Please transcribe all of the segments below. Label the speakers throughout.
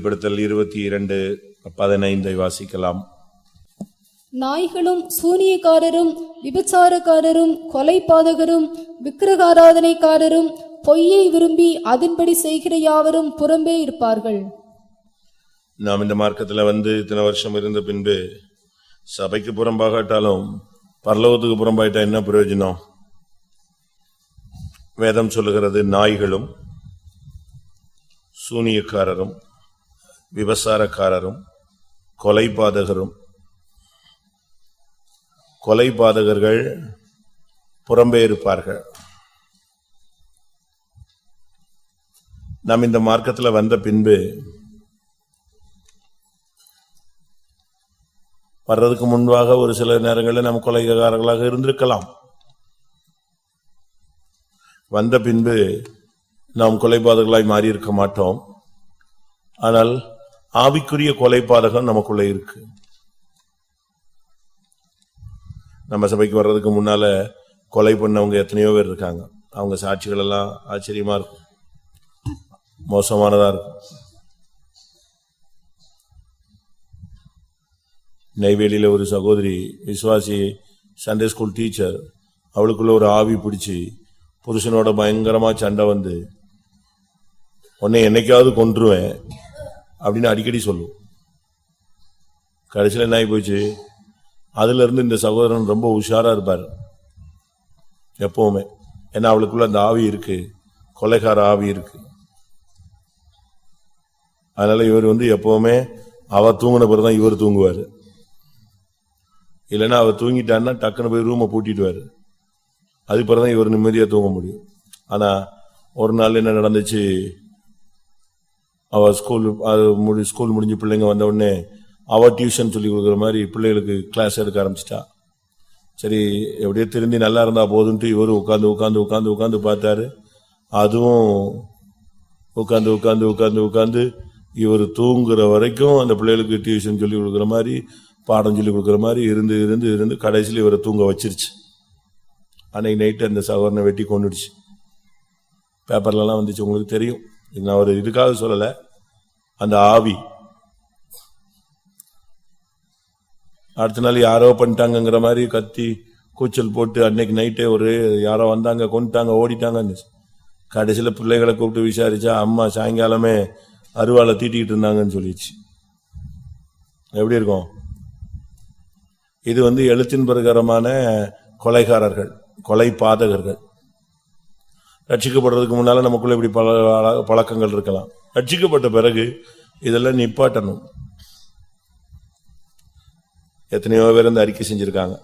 Speaker 1: வெளிப்படுத்தல் இருபத்தி இரண்டு பதினைந்தை வாசிக்கலாம்
Speaker 2: நாய்களும் சூனியக்காரரும் விபச்சாரக்காரரும் கொலை பாதகரும் விக்கிரகாராதனைக்காரரும் பொய்யை விரும்பி அதன்படி செய்கிற யாவரும் புறம்பே இருப்பார்கள்
Speaker 1: நாம் இந்த மார்க்கத்தில் வந்து இத்தனை வருஷம் இருந்த பின்பு சபைக்கு புறம்பாகட்டாலும் பரலோகத்துக்கு புறம்பாயிட்டா என்ன பிரயோஜனம் வேதம் சொல்லுகிறது நாய்களும் சூனியக்காரரும் விபசாரக்காரரும் கொலைபாதகரும் கொலைபாதகர்கள் புறம்பே இருப்பார்கள் நாம் இந்த மார்க்கத்தில் வந்த பின்பு வர்றதுக்கு முன்பாக ஒரு சில நேரங்களில் நம் கொலைகாரர்களாக இருந்திருக்கலாம் வந்த பின்பு நாம் கொலைபாதகளாய் மாறியிருக்க மாட்டோம் ஆனால் ஆவிக்குரிய கொலை பாதகம் நமக்குள்ள இருக்கு நம்ம சபைக்கு வர்றதுக்கு முன்னால கொலை பண்ணவங்க எத்தனையோ பேர் இருக்காங்க அவங்க சாட்சிகள் எல்லாம் ஆச்சரியமா இருக்கும் மோசமானதா இருக்கும் நெய்வேலியில ஒரு சகோதரி விசுவாசி சண்டே ஸ்கூல் டீச்சர் அவளுக்குள்ள ஒரு ஆவி பிடிச்சி புருஷனோட பயங்கரமா சண்டை வந்து உன்னை என்னைக்காவது கொன்றுவேன் அப்படின்னு அடிக்கடி சொல்லுவோம் கடைசியில் என்ன ஆகி போச்சு அதுலேருந்து இந்த சகோதரன் ரொம்ப உஷாராக இருப்பார் எப்பவுமே ஏன்னா அவளுக்குள்ள அந்த ஆவி இருக்கு கொலைகார ஆவி இருக்கு அதனால இவர் வந்து எப்பவுமே அவ தூங்கின பிறகுதான் இவர் தூங்குவார் இல்லைன்னா அவர் தூங்கிட்டான்னா டக்குன்னு போய் ரூமை பூட்டிடுவார் அதுக்கு பிறகுதான் இவர் நிம்மதியாக தூங்க முடியும் ஆனால் ஒரு நாள் என்ன நடந்துச்சு அவள் ஸ்கூல் அது முடி ஸ்கூல் முடிஞ்சு பிள்ளைங்க வந்த உடனே அவள் டியூஷன் சொல்லி கொடுக்குற மாதிரி பிள்ளைகளுக்கு கிளாஸ் எடுக்க ஆரம்பிச்சிட்டா சரி எப்படியோ திருந்தி நல்லா இருந்தா போதுன்ட்டு இவரும் உட்காந்து உட்காந்து உட்காந்து உட்காந்து பார்த்தாரு அதுவும் உட்காந்து உட்காந்து உட்காந்து உட்காந்து இவர் தூங்குற வரைக்கும் அந்த பிள்ளைகளுக்கு டியூஷன் சொல்லி கொடுக்குற மாதிரி பாடம் சொல்லி கொடுக்குற மாதிரி இருந்து இருந்து இருந்து கடைசியில் இவரை தூங்க வச்சிருச்சு அன்னைக்கு நைட்டு அந்த சகோதரனை வெட்டி கொண்டுடுச்சு பேப்பர்லலாம் வந்துச்சு உங்களுக்கு தெரியும் நான் ஒரு இதுக்காக சொல்லலை அந்த ஆவி அடுத்த நாள் யாரோ பண்ணிட்டாங்கிற மாதிரி கத்தி கூச்சல் போட்டு அன்னைக்கு நைட்டே ஒரு யாரோ வந்தாங்க கொண்டுட்டாங்க ஓடிட்டாங்கன்னு கடைசியில் பிள்ளைகளை கூப்பிட்டு விசாரிச்சா அம்மா சாயங்காலமே அருவாலை தீட்டிக்கிட்டு இருந்தாங்கன்னு சொல்லிடுச்சு எப்படி இருக்கும் இது வந்து எழுத்தின் பிரகாரமான கொலைகாரர்கள் கொலை பாதகர்கள் ரட்சிக்கப்படுறதுக்கு முன்னால் நமக்குள்ளே இப்படி பல பழக்கங்கள் இருக்கலாம் ரட்சிக்கப்பட்ட பிறகு இதெல்லாம் நிப்பாட்டணும் எத்தனையோ பேர் இந்த அறிக்கை செஞ்சுருக்காங்க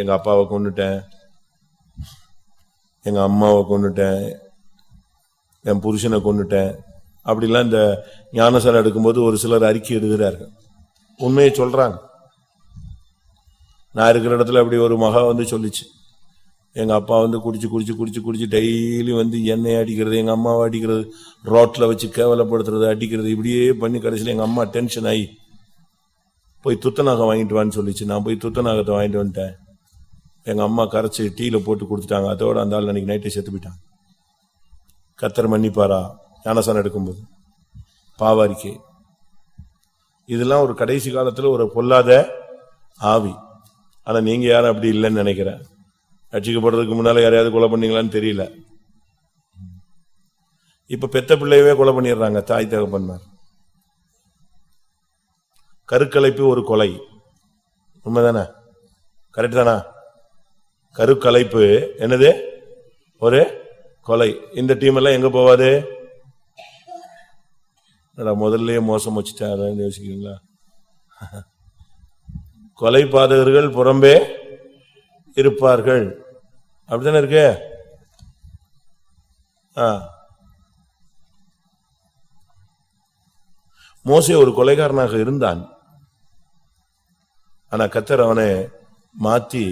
Speaker 1: எங்கள் அப்பாவை கொண்டுட்டேன் எங்கள் அம்மாவை கொண்டுட்டேன் என் புருஷனை கொண்டுட்டேன் அப்படிலாம் இந்த ஞானசாலை எடுக்கும்போது ஒரு சிலர் அறிக்கை எழுதுகிறார்கள் உண்மையை சொல்கிறாங்க நான் இருக்கிற இடத்துல அப்படி ஒரு மகா வந்து சொல்லிச்சு எங்கள் அப்பா வந்து குடிச்சு குடிச்சு குடிச்சு குடிச்சு டெய்லி வந்து எண்ணெய் அடிக்கிறது எங்கள் அம்மாவை அடிக்கிறது ரோட்டில் வச்சு கேவலப்படுத்துறது அடிக்கிறது இப்படியே பண்ணி கடைசியில் எங்கள் அம்மா டென்ஷன் ஆகி போய் துத்தநாகம் வாங்கிட்டு வான்னு சொல்லிச்சு நான் போய் துத்தநாகத்தை வாங்கிட்டு வந்துட்டேன் எங்கள் அம்மா கரைச்சி டீயில் போட்டு கொடுத்துட்டாங்க அதோட அந்த ஆள் நைட்டே செத்து போயிட்டாங்க கத்தர் மன்னிப்பாரா ஞானசானம் எடுக்கும்போது பாவாரிக்கு இதெல்லாம் ஒரு கடைசி காலத்தில் ஒரு பொல்லாத ஆவி ஆனால் நீங்கள் யாரும் அப்படி இல்லைன்னு நினைக்கிறேன் போடுறதுக்கு முன்னால யாரையாவது கொலை பண்ணீங்களான்னு தெரியல இப்ப பெத்த பிள்ளையவே கொலை பண்ணிடுறாங்க தாய் தகப்பன்மார் கருக்கலைப்பு ஒரு கொலை உண்மைதானே கரெக்ட் தானா கருக்கலைப்பு என்னது ஒரு கொலை இந்த டீம் எல்லாம் எங்க போவாது முதல்லயே மோசம் வச்சுட்டாருன்னு யோசிக்கிறீங்களா கொலை பாதகர்கள் புறம்பே இருப்பார்கள் அப்படித்தானே இருக்கு மோசை ஒரு கொலைகாரனாக இருந்தான் ஆனா கத்தர் அவனை மாத்தி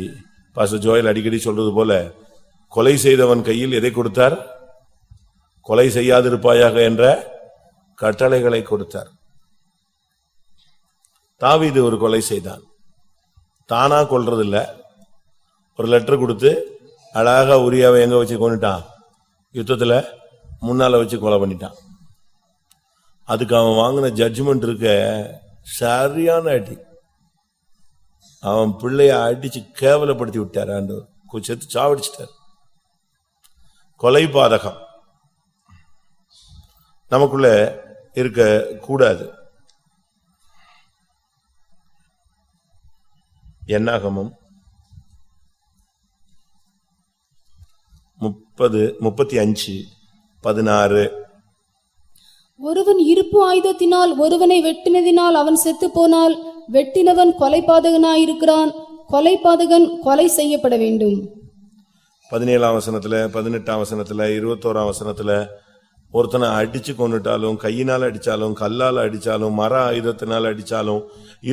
Speaker 1: பாச ஜோயல் அடிக்கடி சொல்றது போல கொலை செய்தவன் கையில் எதை கொடுத்தார் கொலை செய்யாதிருப்பாயாக என்ற கட்டளைகளை கொடுத்தார் தாவிது ஒரு கொலை செய்தான் தானா கொள்றதில்லை ஒரு லெட்டர் கொடுத்து அழகா உரியாவை எங்க வச்சு கொண்டுட்டான் யுத்தத்துல முன்னால வச்சு கொலை பண்ணிட்டான் அதுக்கு அவன் வாங்கின ஜட்ஜ்மெண்ட் இருக்க சரியான அடி அவன் பிள்ளைய அடிச்சு கேவலப்படுத்தி விட்டார் ஆண்டு செத்து சாவடிச்சிட்டார் கொலை பாதகம் நமக்குள்ள இருக்க கூடாது என்னாகமும் முப்பது முப்பத்தி அஞ்சு பதினாறு
Speaker 2: ஒருவன் இருப்பு ஆயுதத்தினால் ஒருவனை வெட்டினதினால் அவன் செத்து போனால் வெட்டினவன் கொலை பாதகனாயிருக்கிறான் கொலை பாதகன் கொலை செய்யப்பட வேண்டும்
Speaker 1: பதினேழாம் வசனத்துல பதினெட்டாம் வசனத்துல இருபத்தோராம் வசனத்துல ஒருத்தனை அடிச்சு கொண்டுட்டாலும் கையினால் அடிச்சாலும் கல்லால் அடிச்சாலும் மர ஆயுதத்தினால் அடிச்சாலும்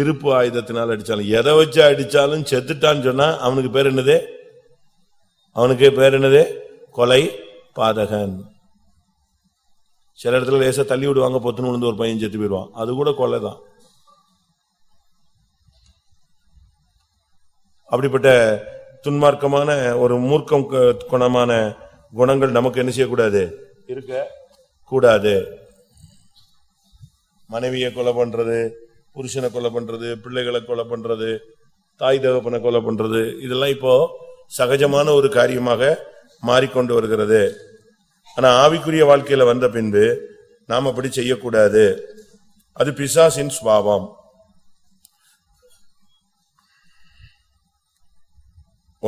Speaker 1: இருப்பு ஆயுதத்தினால் அடிச்சாலும் எதை வச்சு அடிச்சாலும் செத்துட்டான்னு சொன்னா அவனுக்கு பேர் என்னது அவனுக்கு பேர் என்னது கொலை பாதகன் சில இடத்துல லேசாக தள்ளி விடுவாங்க பொத்துன்னு விழுந்து ஒரு பையன் செத்து போயிடுவான் அது கூட கொலை தான் அப்படிப்பட்ட துன்மார்க்கமான ஒரு மூர்க்கம் குணமான குணங்கள் நமக்கு என்ன செய்யக்கூடாது இருக்க கூடாது மனைவியை கொலை பண்றது புருஷனை கொலை பண்றது பிள்ளைகளை கொலை பண்றது தாய் தகப்பனை கொலை பண்றது இதெல்லாம் இப்போ சகஜமான ஒரு காரியமாக மாறிக்கொண்டு வருகிறது ஆனா ஆவிக்குரிய வாழ்க்கையில வந்த பின்பு நாம் அப்படி செய்யக்கூடாது அது பிசாசின் சுவாவம்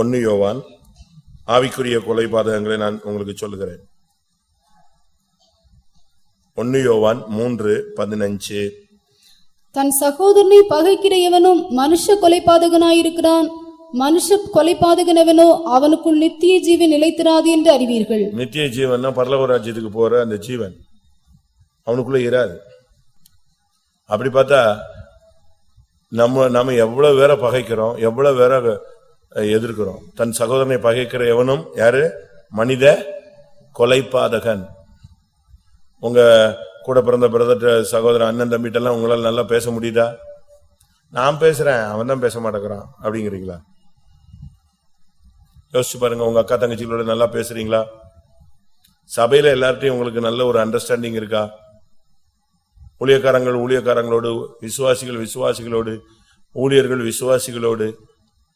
Speaker 1: ஒன்னு யோவான் ஆவிக்குரிய கொலை பாதகங்களை நான் உங்களுக்கு சொல்லுகிறேன் ஒன்னு யோவான் மூன்று பதினஞ்சு
Speaker 2: தன் சகோதரனை பகைக்கிற எவனும் மனுஷ கொலை மனுஷ கொலை ಪಾದಗನವನೋ அவனுக்குள் நித்திய ஜீவன் நிலைத்திராது என்று அறிவீர்கள்
Speaker 1: நித்திய ஜீவன் பரலோக ராஜ்யத்துக்கு போற அந்த ஜீவன் அவனுக்குள்ள இராது அப்படி பார்த்தா நம்ம நம்ம எவ்வளவு வேற பகைக்கிறோம் எவ்வளவு வேற எதிர்க்கிறோம் தன் சகோதரனை பகைக்கிற எவனும் யாரு மனித கொலைபாதகன் உங்க கூட பிறந்த பிரதர் சகோதரன் அண்ணன் தம்பிட்டெல்லாம் உங்களால் நல்லா பேச முடியுதா நான் பேசுறேன் அவன் தான் பேச மாட்டேங்கிறான் அப்படிங்கிறீங்களா யோசிச்சு பாருங்க உங்க அக்கா தங்கச்சிகளோட நல்லா பேசுறீங்களா சபையில எல்லார்ட்டையும் உங்களுக்கு நல்ல ஒரு அண்டர்ஸ்டாண்டிங் இருக்கா ஊழியக்காரங்கள் ஊழியக்காரங்களோடு விசுவாசிகள் விசுவாசிகளோடு ஊழியர்கள் விசுவாசிகளோடு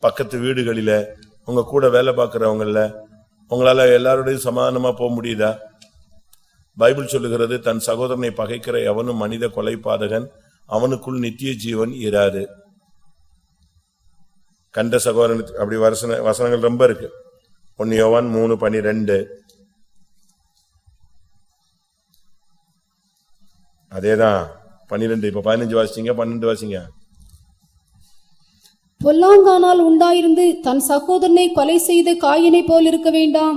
Speaker 1: பக்கத்து வீடுகளில உங்க கூட வேலை பார்க்குறவங்கள உங்களால எல்லாரோடையும் சமாதானமா போக முடியுதா பைபிள் சொல்லுகிறது தன் சகோதரனை பகைக்கிற எவனும் மனித கொலை பாதகன் அவனுக்குள் நித்திய ஜீவன் இராது கண்ட சகோதரனுக்கு அப்படி வசன வசனங்கள் ரொம்ப இருக்கு ஒன்னு யோவான் மூணு பனிரெண்டு அதேதான் பன்னிரெண்டு இப்ப பதினஞ்சு வாசிங்க பன்னெண்டு வாசிங்க
Speaker 2: பொல்லாங்கானால் உண்டாயிருந்து தன் சகோதரனை கொலை செய்து காயினை போல் இருக்க வேண்டாம்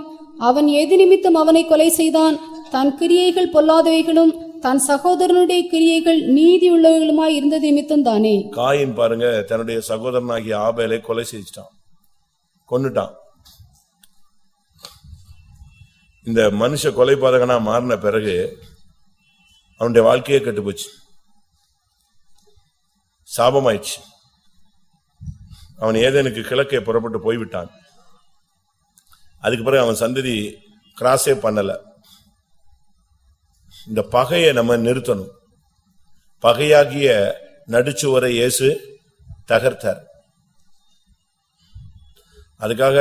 Speaker 2: அவன் எது நிமித்தம் அவனை கொலை செய்தான் தன் கிரியைகள் பொல்லாதவைகளும் தன் சகோதரனுடைய கிரியைகள் நீதி உள்ளவர்களுமாய் இருந்தது நிமித்தம் தானே
Speaker 1: காயின் பாருங்க தன்னுடைய சகோதரனாகிய ஆபேலை கொலை செஞ்சிட்டான் கொண்டுட்டான் இந்த மனுஷ கொலை பாதகனா மாறின பிறகு அவனுடைய வாழ்க்கையே கெட்டு போச்சு சாபமாயிடுச்சு அவன் ஏதேனுக்கு கிழக்கே புறப்பட்டு போய்விட்டான் அதுக்கு பிறகு அவன் சந்ததி கிராஸே பண்ணலை இந்த பகையை நம்ம நிறுத்தணும் பகையாகிய நடுச்சுவரை இயேசு தகர்த்தார் அதுக்காக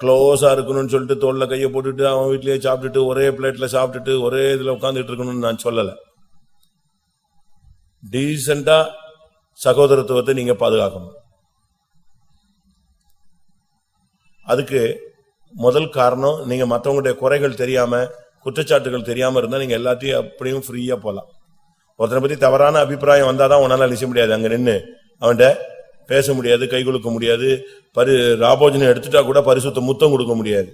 Speaker 1: க்ளோஸாக இருக்கணும்னு சொல்லிட்டு தோல்ல கையை போட்டுட்டு அவன் வீட்லயே சாப்பிட்டுட்டு ஒரே பிளேட்டில் சாப்பிட்டுட்டு ஒரே இதில் உட்காந்துட்டு இருக்கணும்னு நான் சொல்லலை டீசெண்டாக சகோதரத்துவத்தை நீங்கள் பாதுகாக்கணும் அதுக்கு முதல் காரணம் நீங்கள் மற்றவங்களுடைய குறைகள் தெரியாமல் குற்றச்சாட்டுகள் தெரியாம இருந்தா நீங்க எல்லாத்தையும் அப்படியும் ஃப்ரீயா போகலாம் ஒருத்தனை பத்தி தவறான அபிப்பிராயம் வந்தாதான் உன்னால அழிச்ச முடியாது அங்க நின்று அவன்கிட்ட பேச முடியாது கை கொடுக்க முடியாது பரி ராபோஜனை எடுத்துட்டா கூட பரிசுத்த முத்தம் கொடுக்க முடியாது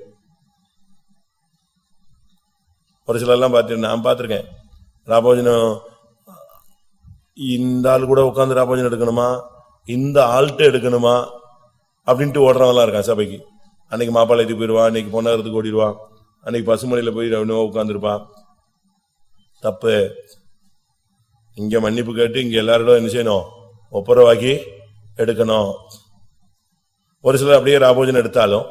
Speaker 1: ஒரு சிலர்லாம் பார்த்து நான் பார்த்துருக்கேன் ராபோஜனம் இந்த ஆள் கூட உட்காந்து ராபோஜனம் எடுக்கணுமா இந்த ஆள்கிட்ட எடுக்கணுமா அப்படின்ட்டு ஓடுறவன்லாம் இருக்கான் சபைக்கு அன்னைக்கு மாப்பாளையத்துக்கு போயிடுவான் அன்னைக்கு பொண்ணாகிறதுக்கு ஓடிடுவான் அன்னைக்கு பசுமணியில் போய் ரவுனோவா உட்காந்துருப்பான் தப்பு இங்கே மன்னிப்பு கேட்டு இங்கே எல்லாரோட என்ன செய்யணும் ஒப்புரவாக்கி எடுக்கணும் ஒரு சிலர் அப்படியே ராபோஜன் எடுத்தாலும்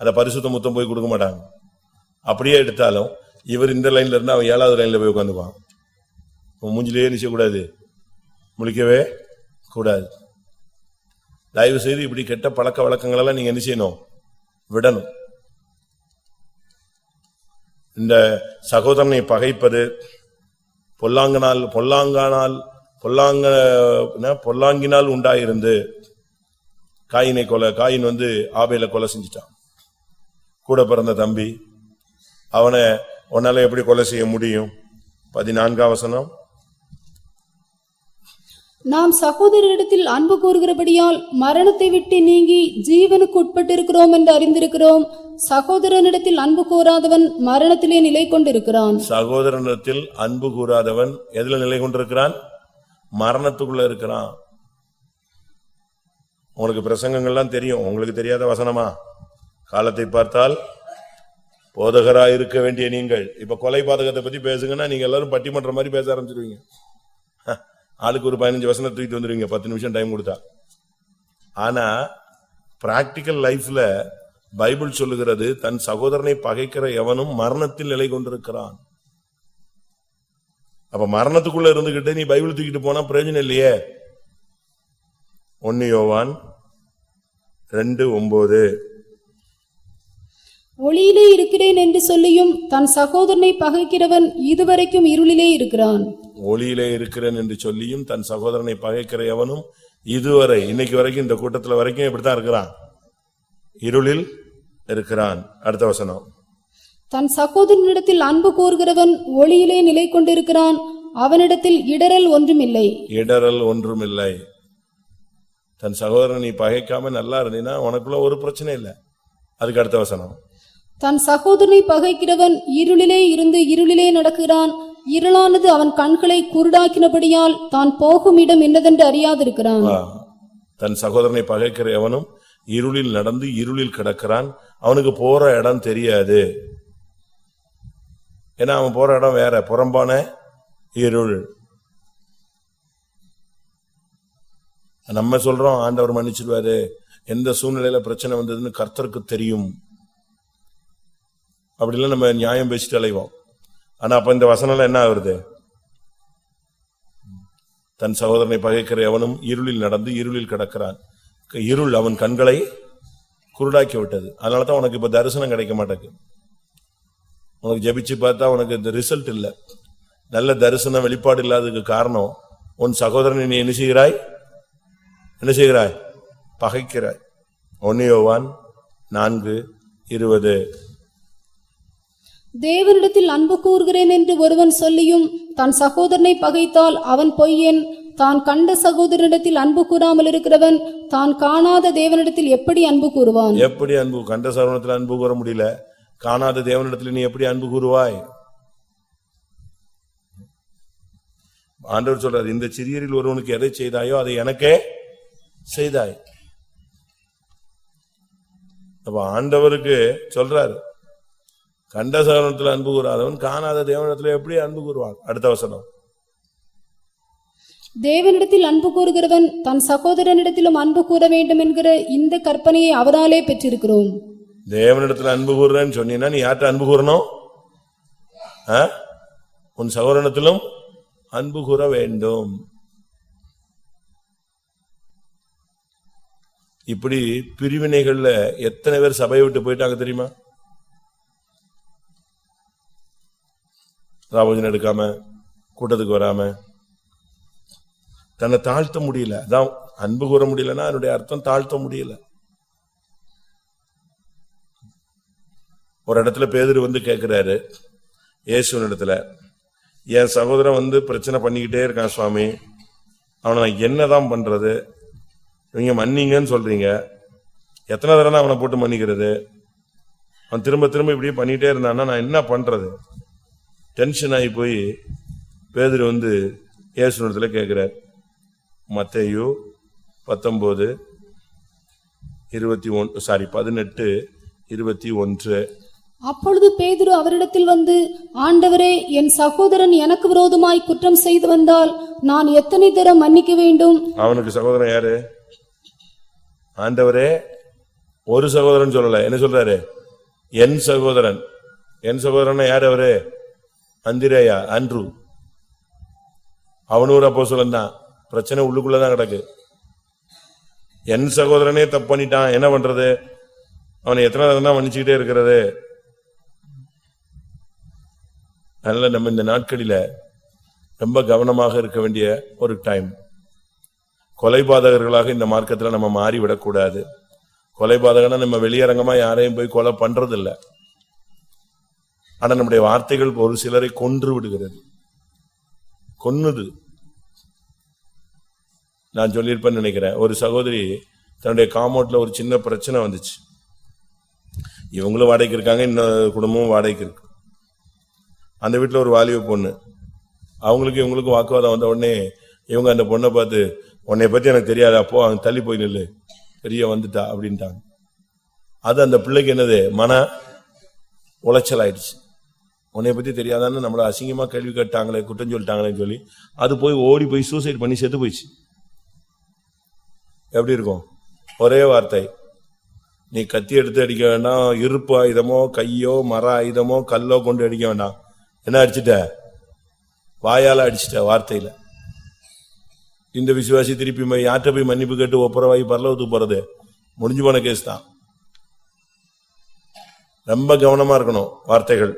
Speaker 1: அதை பரிசுத்த முத்தம் போய் கொடுக்க மாட்டாங்க அப்படியே எடுத்தாலும் இவர் இந்த லைன்ல இருந்து அவன் ஏழாவது லைன்ல போய் உட்காந்துக்குவான் மூஞ்சிலேயே நிச்சயக்கூடாது முழிக்கவே கூடாது தயவு செய்து இப்படி கெட்ட பழக்க வழக்கங்களெல்லாம் நீங்க என்ன செய்யணும் விடணும் இந்த சகோதரனை பகைப்பது பொல்லாங்கனால் பொல்லாங்கானால் பொல்லாங்க பொல்லாங்கினால் உண்டாயிருந்து காயினை கொலை காயின் வந்து ஆபையில கொலை செஞ்சிட்டான் கூட பிறந்த தம்பி அவனை உன்னால எப்படி கொலை செய்ய முடியும் பதினான்காம் வசனம்
Speaker 2: நாம் சகோதரரிடத்தில் அன்பு கூறுகிறபடியால் மரணத்தை விட்டு நீங்கி ஜீவனுக்கு உட்பட்டிருக்கிறோம் என்று அறிந்திருக்கிறோம் சகோதரனிடத்தில் அன்பு கூறாதவன் மரணத்திலே நிலை கொண்டிருக்கிறான்
Speaker 1: சகோதரனிடத்தில் அன்பு கூறாதவன் எதில் நிலை கொண்டிருக்கிறான் மரணத்துக்குள்ள இருக்கிறான் உங்களுக்கு பிரசங்கங்கள்லாம் தெரியும் உங்களுக்கு தெரியாத வசனமா காலத்தை பார்த்தால் போதகராக இருக்க வேண்டிய நீங்கள் இப்ப கொலை பாதகத்தை பத்தி பேசுங்கன்னா நீங்க எல்லாரும் பட்டிமன்ற மாதிரி பேச ஆரம்பிச்சிருவீங்க ஆளுக்கு ஒரு பதினஞ்சு வருஷம் தூக்கிட்டு வந்துடுவீங்க பத்து நிமிஷம் டைம் கொடுத்தா ஆனா பிராக்டிக்கல் லைஃப்ல பைபிள் சொல்லுகிறது தன் சகோதரனை பகைக்கிற எவனும் மரணத்தில் நிலை கொண்டிருக்கிறான் அப்ப மரணத்துக்குள்ள இருந்துகிட்டு நீ பைபிள் தூக்கிட்டு போனா பிரயோஜனம் இல்லையே ஒன்னு யோவான் ரெண்டு ஒன்பது
Speaker 2: ஒளியிலே இருக்கிறேன் என்று சொல்லியும் தன் சகோதரனை பகைக்கிறவன் இதுவரைக்கும் இருளிலே இருக்கிறான்
Speaker 1: ஒளியிலே இருக்கிறேன் என்று சொல்லியும் தன் சகோதரனை பகைக்கிற எவனும் இதுவரை இன்னைக்கு வரைக்கும் இந்த கூட்டத்தில் வரைக்கும் இப்படித்தான் இருக்கிறான் இருளில் இருக்கிறான் அடுத்த வசனம்
Speaker 2: தன் சகோதரனிடத்தில் அன்பு கூறுகிறவன் ஒளியிலே நிலை கொண்டிருக்கிறான் அவனிடத்தில் இடரல் ஒன்றும் இல்லை
Speaker 1: இடரல் ஒன்றும் இல்லை தன் சகோதரன் நீ பகைக்காம நல்லா இருந்தீன்னா உனக்குள்ள ஒரு பிரச்சனை இல்லை அதுக்கு அடுத்த வசனம்
Speaker 2: தன் சகோதரனை பகைக்கிறவன் இருளிலே இருந்து இருளிலே நடக்கிறான் இருளானது அவன் கண்களை குருடாக்கினபடியால் தான் போகும் இடம் என்னதென்று அறியாதிருக்கிறான்
Speaker 1: தன் சகோதரனை பகைக்கிற எவனும் இருளில் நடந்து இருளில் கிடக்கிறான் அவனுக்கு போற இடம் தெரியாது ஏன்னா அவன் போற இடம் வேற புறம்பான இருள் நம்ம சொல்றோம் ஆண்டவர் மன்னிச்சிருவாரு எந்த சூழ்நிலையில பிரச்சனை வந்ததுன்னு கர்த்தருக்கு தெரியும் அப்படிலாம் நம்ம நியாயம் பேசிட்டு அலைவோம் ஆனா அப்ப இந்த வசனம் என்ன ஆகுறது தன் சகோதரனை பகைக்கிற எவனும் இருளில் நடந்து இருளில் கிடக்கிறான் இருள் அவன் கண்களை குருடாக்கி விட்டது அதனால தான் உனக்கு இப்போ தரிசனம் கிடைக்க மாட்டேங்குது உனக்கு ஜபிச்சு பார்த்தா உனக்கு இந்த ரிசல்ட் இல்லை நல்ல தரிசனம் வெளிப்பாடு இல்லாததுக்கு காரணம் உன் சகோதரனை நீ என்ன செய்கிறாய் என்ன செய்கிறாய் பகைக்கிறாய் ஒன்னியோவான் நான்கு இருபது
Speaker 2: தேவரிடத்தில் அன்பு கூறுகிறேன் என்று ஒருவன் சொல்லியும் தன் சகோதரனை பகைத்தால் அவன் பொய்யன் தான் கண்ட சகோதரனிடத்தில் அன்பு கூறாமல் இருக்கிறவன் தான் காணாத தேவனிடத்தில் எப்படி அன்பு கூறுவான்
Speaker 1: எப்படி அன்பு கண்ட சகோதரத்தில் அன்பு கூற முடியல காணாத தேவனிடத்தில் நீ எப்படி அன்பு கூறுவாய் ஆண்டவர் சொல்றாரு இந்த சிறியரில் ஒருவனுக்கு எதை செய்தாயோ அதை எனக்கே செய்தாய் அப்ப ஆண்டவருக்கு சொல்றாரு கண்டசகனத்தில் அன்பு கூறாதவன் காணாத தேவனிடத்தில் எப்படி அன்பு கூறுவான் அடுத்த வசனம்
Speaker 2: தேவனிடத்தில் அன்பு கூறுகிறவன் தன் சகோதரனிடத்திலும் அன்பு கூற வேண்டும் என்கிற இந்த கற்பனையை அவராலே பெற்றிருக்கிறோம்
Speaker 1: தேவனிடத்தில் அன்பு கூறுறேன்னு சொன்னீங்கன்னா நீ யார்கிட்ட அன்பு கூறணும் உன் சகோதரனத்திலும் அன்பு கூற வேண்டும் இப்படி பிரிவினைகள்ல எத்தனை பேர் சபையை விட்டு போயிட்டாங்க தெரியுமா ராபோஜனம் எடுக்காம கூட்டத்துக்கு வராம தன்னை தாழ்த்த முடியல அதான் அன்பு கூற முடியலன்னா அதனுடைய அர்த்தம் தாழ்த்த முடியல ஒரு இடத்துல பேதர் வந்து கேட்கிறாரு இயேசுவின் இடத்துல என் சகோதரன் வந்து பிரச்சனை பண்ணிக்கிட்டே இருக்கான் சுவாமி அவனை நான் என்னதான் பண்றது இவங்க மன்னிங்கன்னு சொல்றீங்க எத்தனை தடவை அவனை போட்டு மன்னிக்கிறது அவன் திரும்ப திரும்ப இப்படியே பண்ணிக்கிட்டே இருந்தான்னா நான் என்ன பண்றது டென்ஷன் ஆகி போய் பேதர் வந்து ஏசுனத்தில் கேட்குறார் மத்தையோ பத்தொம்போது இருபத்தி ஒன் சாரி பதினெட்டு இருபத்தி ஒன்று
Speaker 2: அப்பொழுது பேதுரு அவரிடத்தில் வந்து ஆண்டவரே என் சகோதரன் எனக்கு விரோதமாய் குற்றம் செய்து வந்தால் நான் எத்தனை தரம் மன்னிக்க வேண்டும்
Speaker 1: அவனுக்கு சகோதரன் யாரு ஆண்டவரே ஒரு சகோதரன் சொல்லல என்ன சொல்றாரு என் சகோதரன் என் சகோதரன் யார் அவரு அந்திரேயா அன்று அவனூர் அப்போ சொல்லந்தான் பிரச்சனை உள்ளுக்குள்ளதான் கிடக்கு என் சகோதரனே தப்பு பண்ணிட்டான் என்ன பண்றது அவனை எத்தனை தான் மன்னிச்சுக்கிட்டே இருக்கிறது அதனால நம்ம இந்த நாட்களில ரொம்ப கவனமாக இருக்க வேண்டிய ஒரு டைம் கொலைபாதகர்களாக இந்த மார்க்கத்தில் நம்ம மாறிவிடக்கூடாது கொலைபாதகனா நம்ம வெளியரங்கமா யாரையும் போய் கொலை பண்றதில்லை ஆனால் நம்முடைய வார்த்தைகள் ஒரு சிலரை கொன்று விடுகிறது கொன்னுது நான் சொல்லியிருப்பேன்னு நினைக்கிறேன் ஒரு சகோதரி தன்னுடைய காமௌண்ட்ல ஒரு சின்ன பிரச்சனை வந்துச்சு இவங்களும் வாடகைக்கு இருக்காங்க இன்னொரு குடும்பமும் வாடகைக்கு இருக்கு அந்த வீட்டில் ஒரு வாலிப பொண்ணு அவங்களுக்கு இவங்களுக்கு வாக்குவாதம் வந்த உடனே இவங்க அந்த பொண்ணை பார்த்து உன்னை பற்றி எனக்கு தெரியாது அப்போ அவங்க தள்ளி போய் நில்லு பெரிய வந்துட்டா அப்படின்ட்டாங்க அது அந்த பிள்ளைக்கு என்னது மன உளைச்சல் ஆயிடுச்சு உன்னை பற்றி தெரியாதான்னு நம்மளை அசிங்கமா கேள்வி கேட்டாங்களே குற்றம் சொல்லிட்டாங்களேன்னு சொல்லி அது போய் ஓடி போய் சூசைட் பண்ணி செத்து போயிடுச்சு எப்படி இருக்கும் ஒரே வார்த்தை நீ கத்தி எடுத்து அடிக்க வேண்டாம் இருப்பு ஆயுதமோ கையோ மர ஆயுதமோ கல்லோ கொண்டு அடிக்க வேண்டாம் என்ன அடிச்சிட்ட வாயால் அடிச்சிட்ட வார்த்தையில் இந்த விசுவாசி திருப்பி யார்கிட்ட போய் மன்னிப்பு கேட்டு ஒப்புறவாயி பரலவத்துக்கு போகிறது முடிஞ்சு போன கேஸ் தான் ரொம்ப கவனமா இருக்கணும் வார்த்தைகள்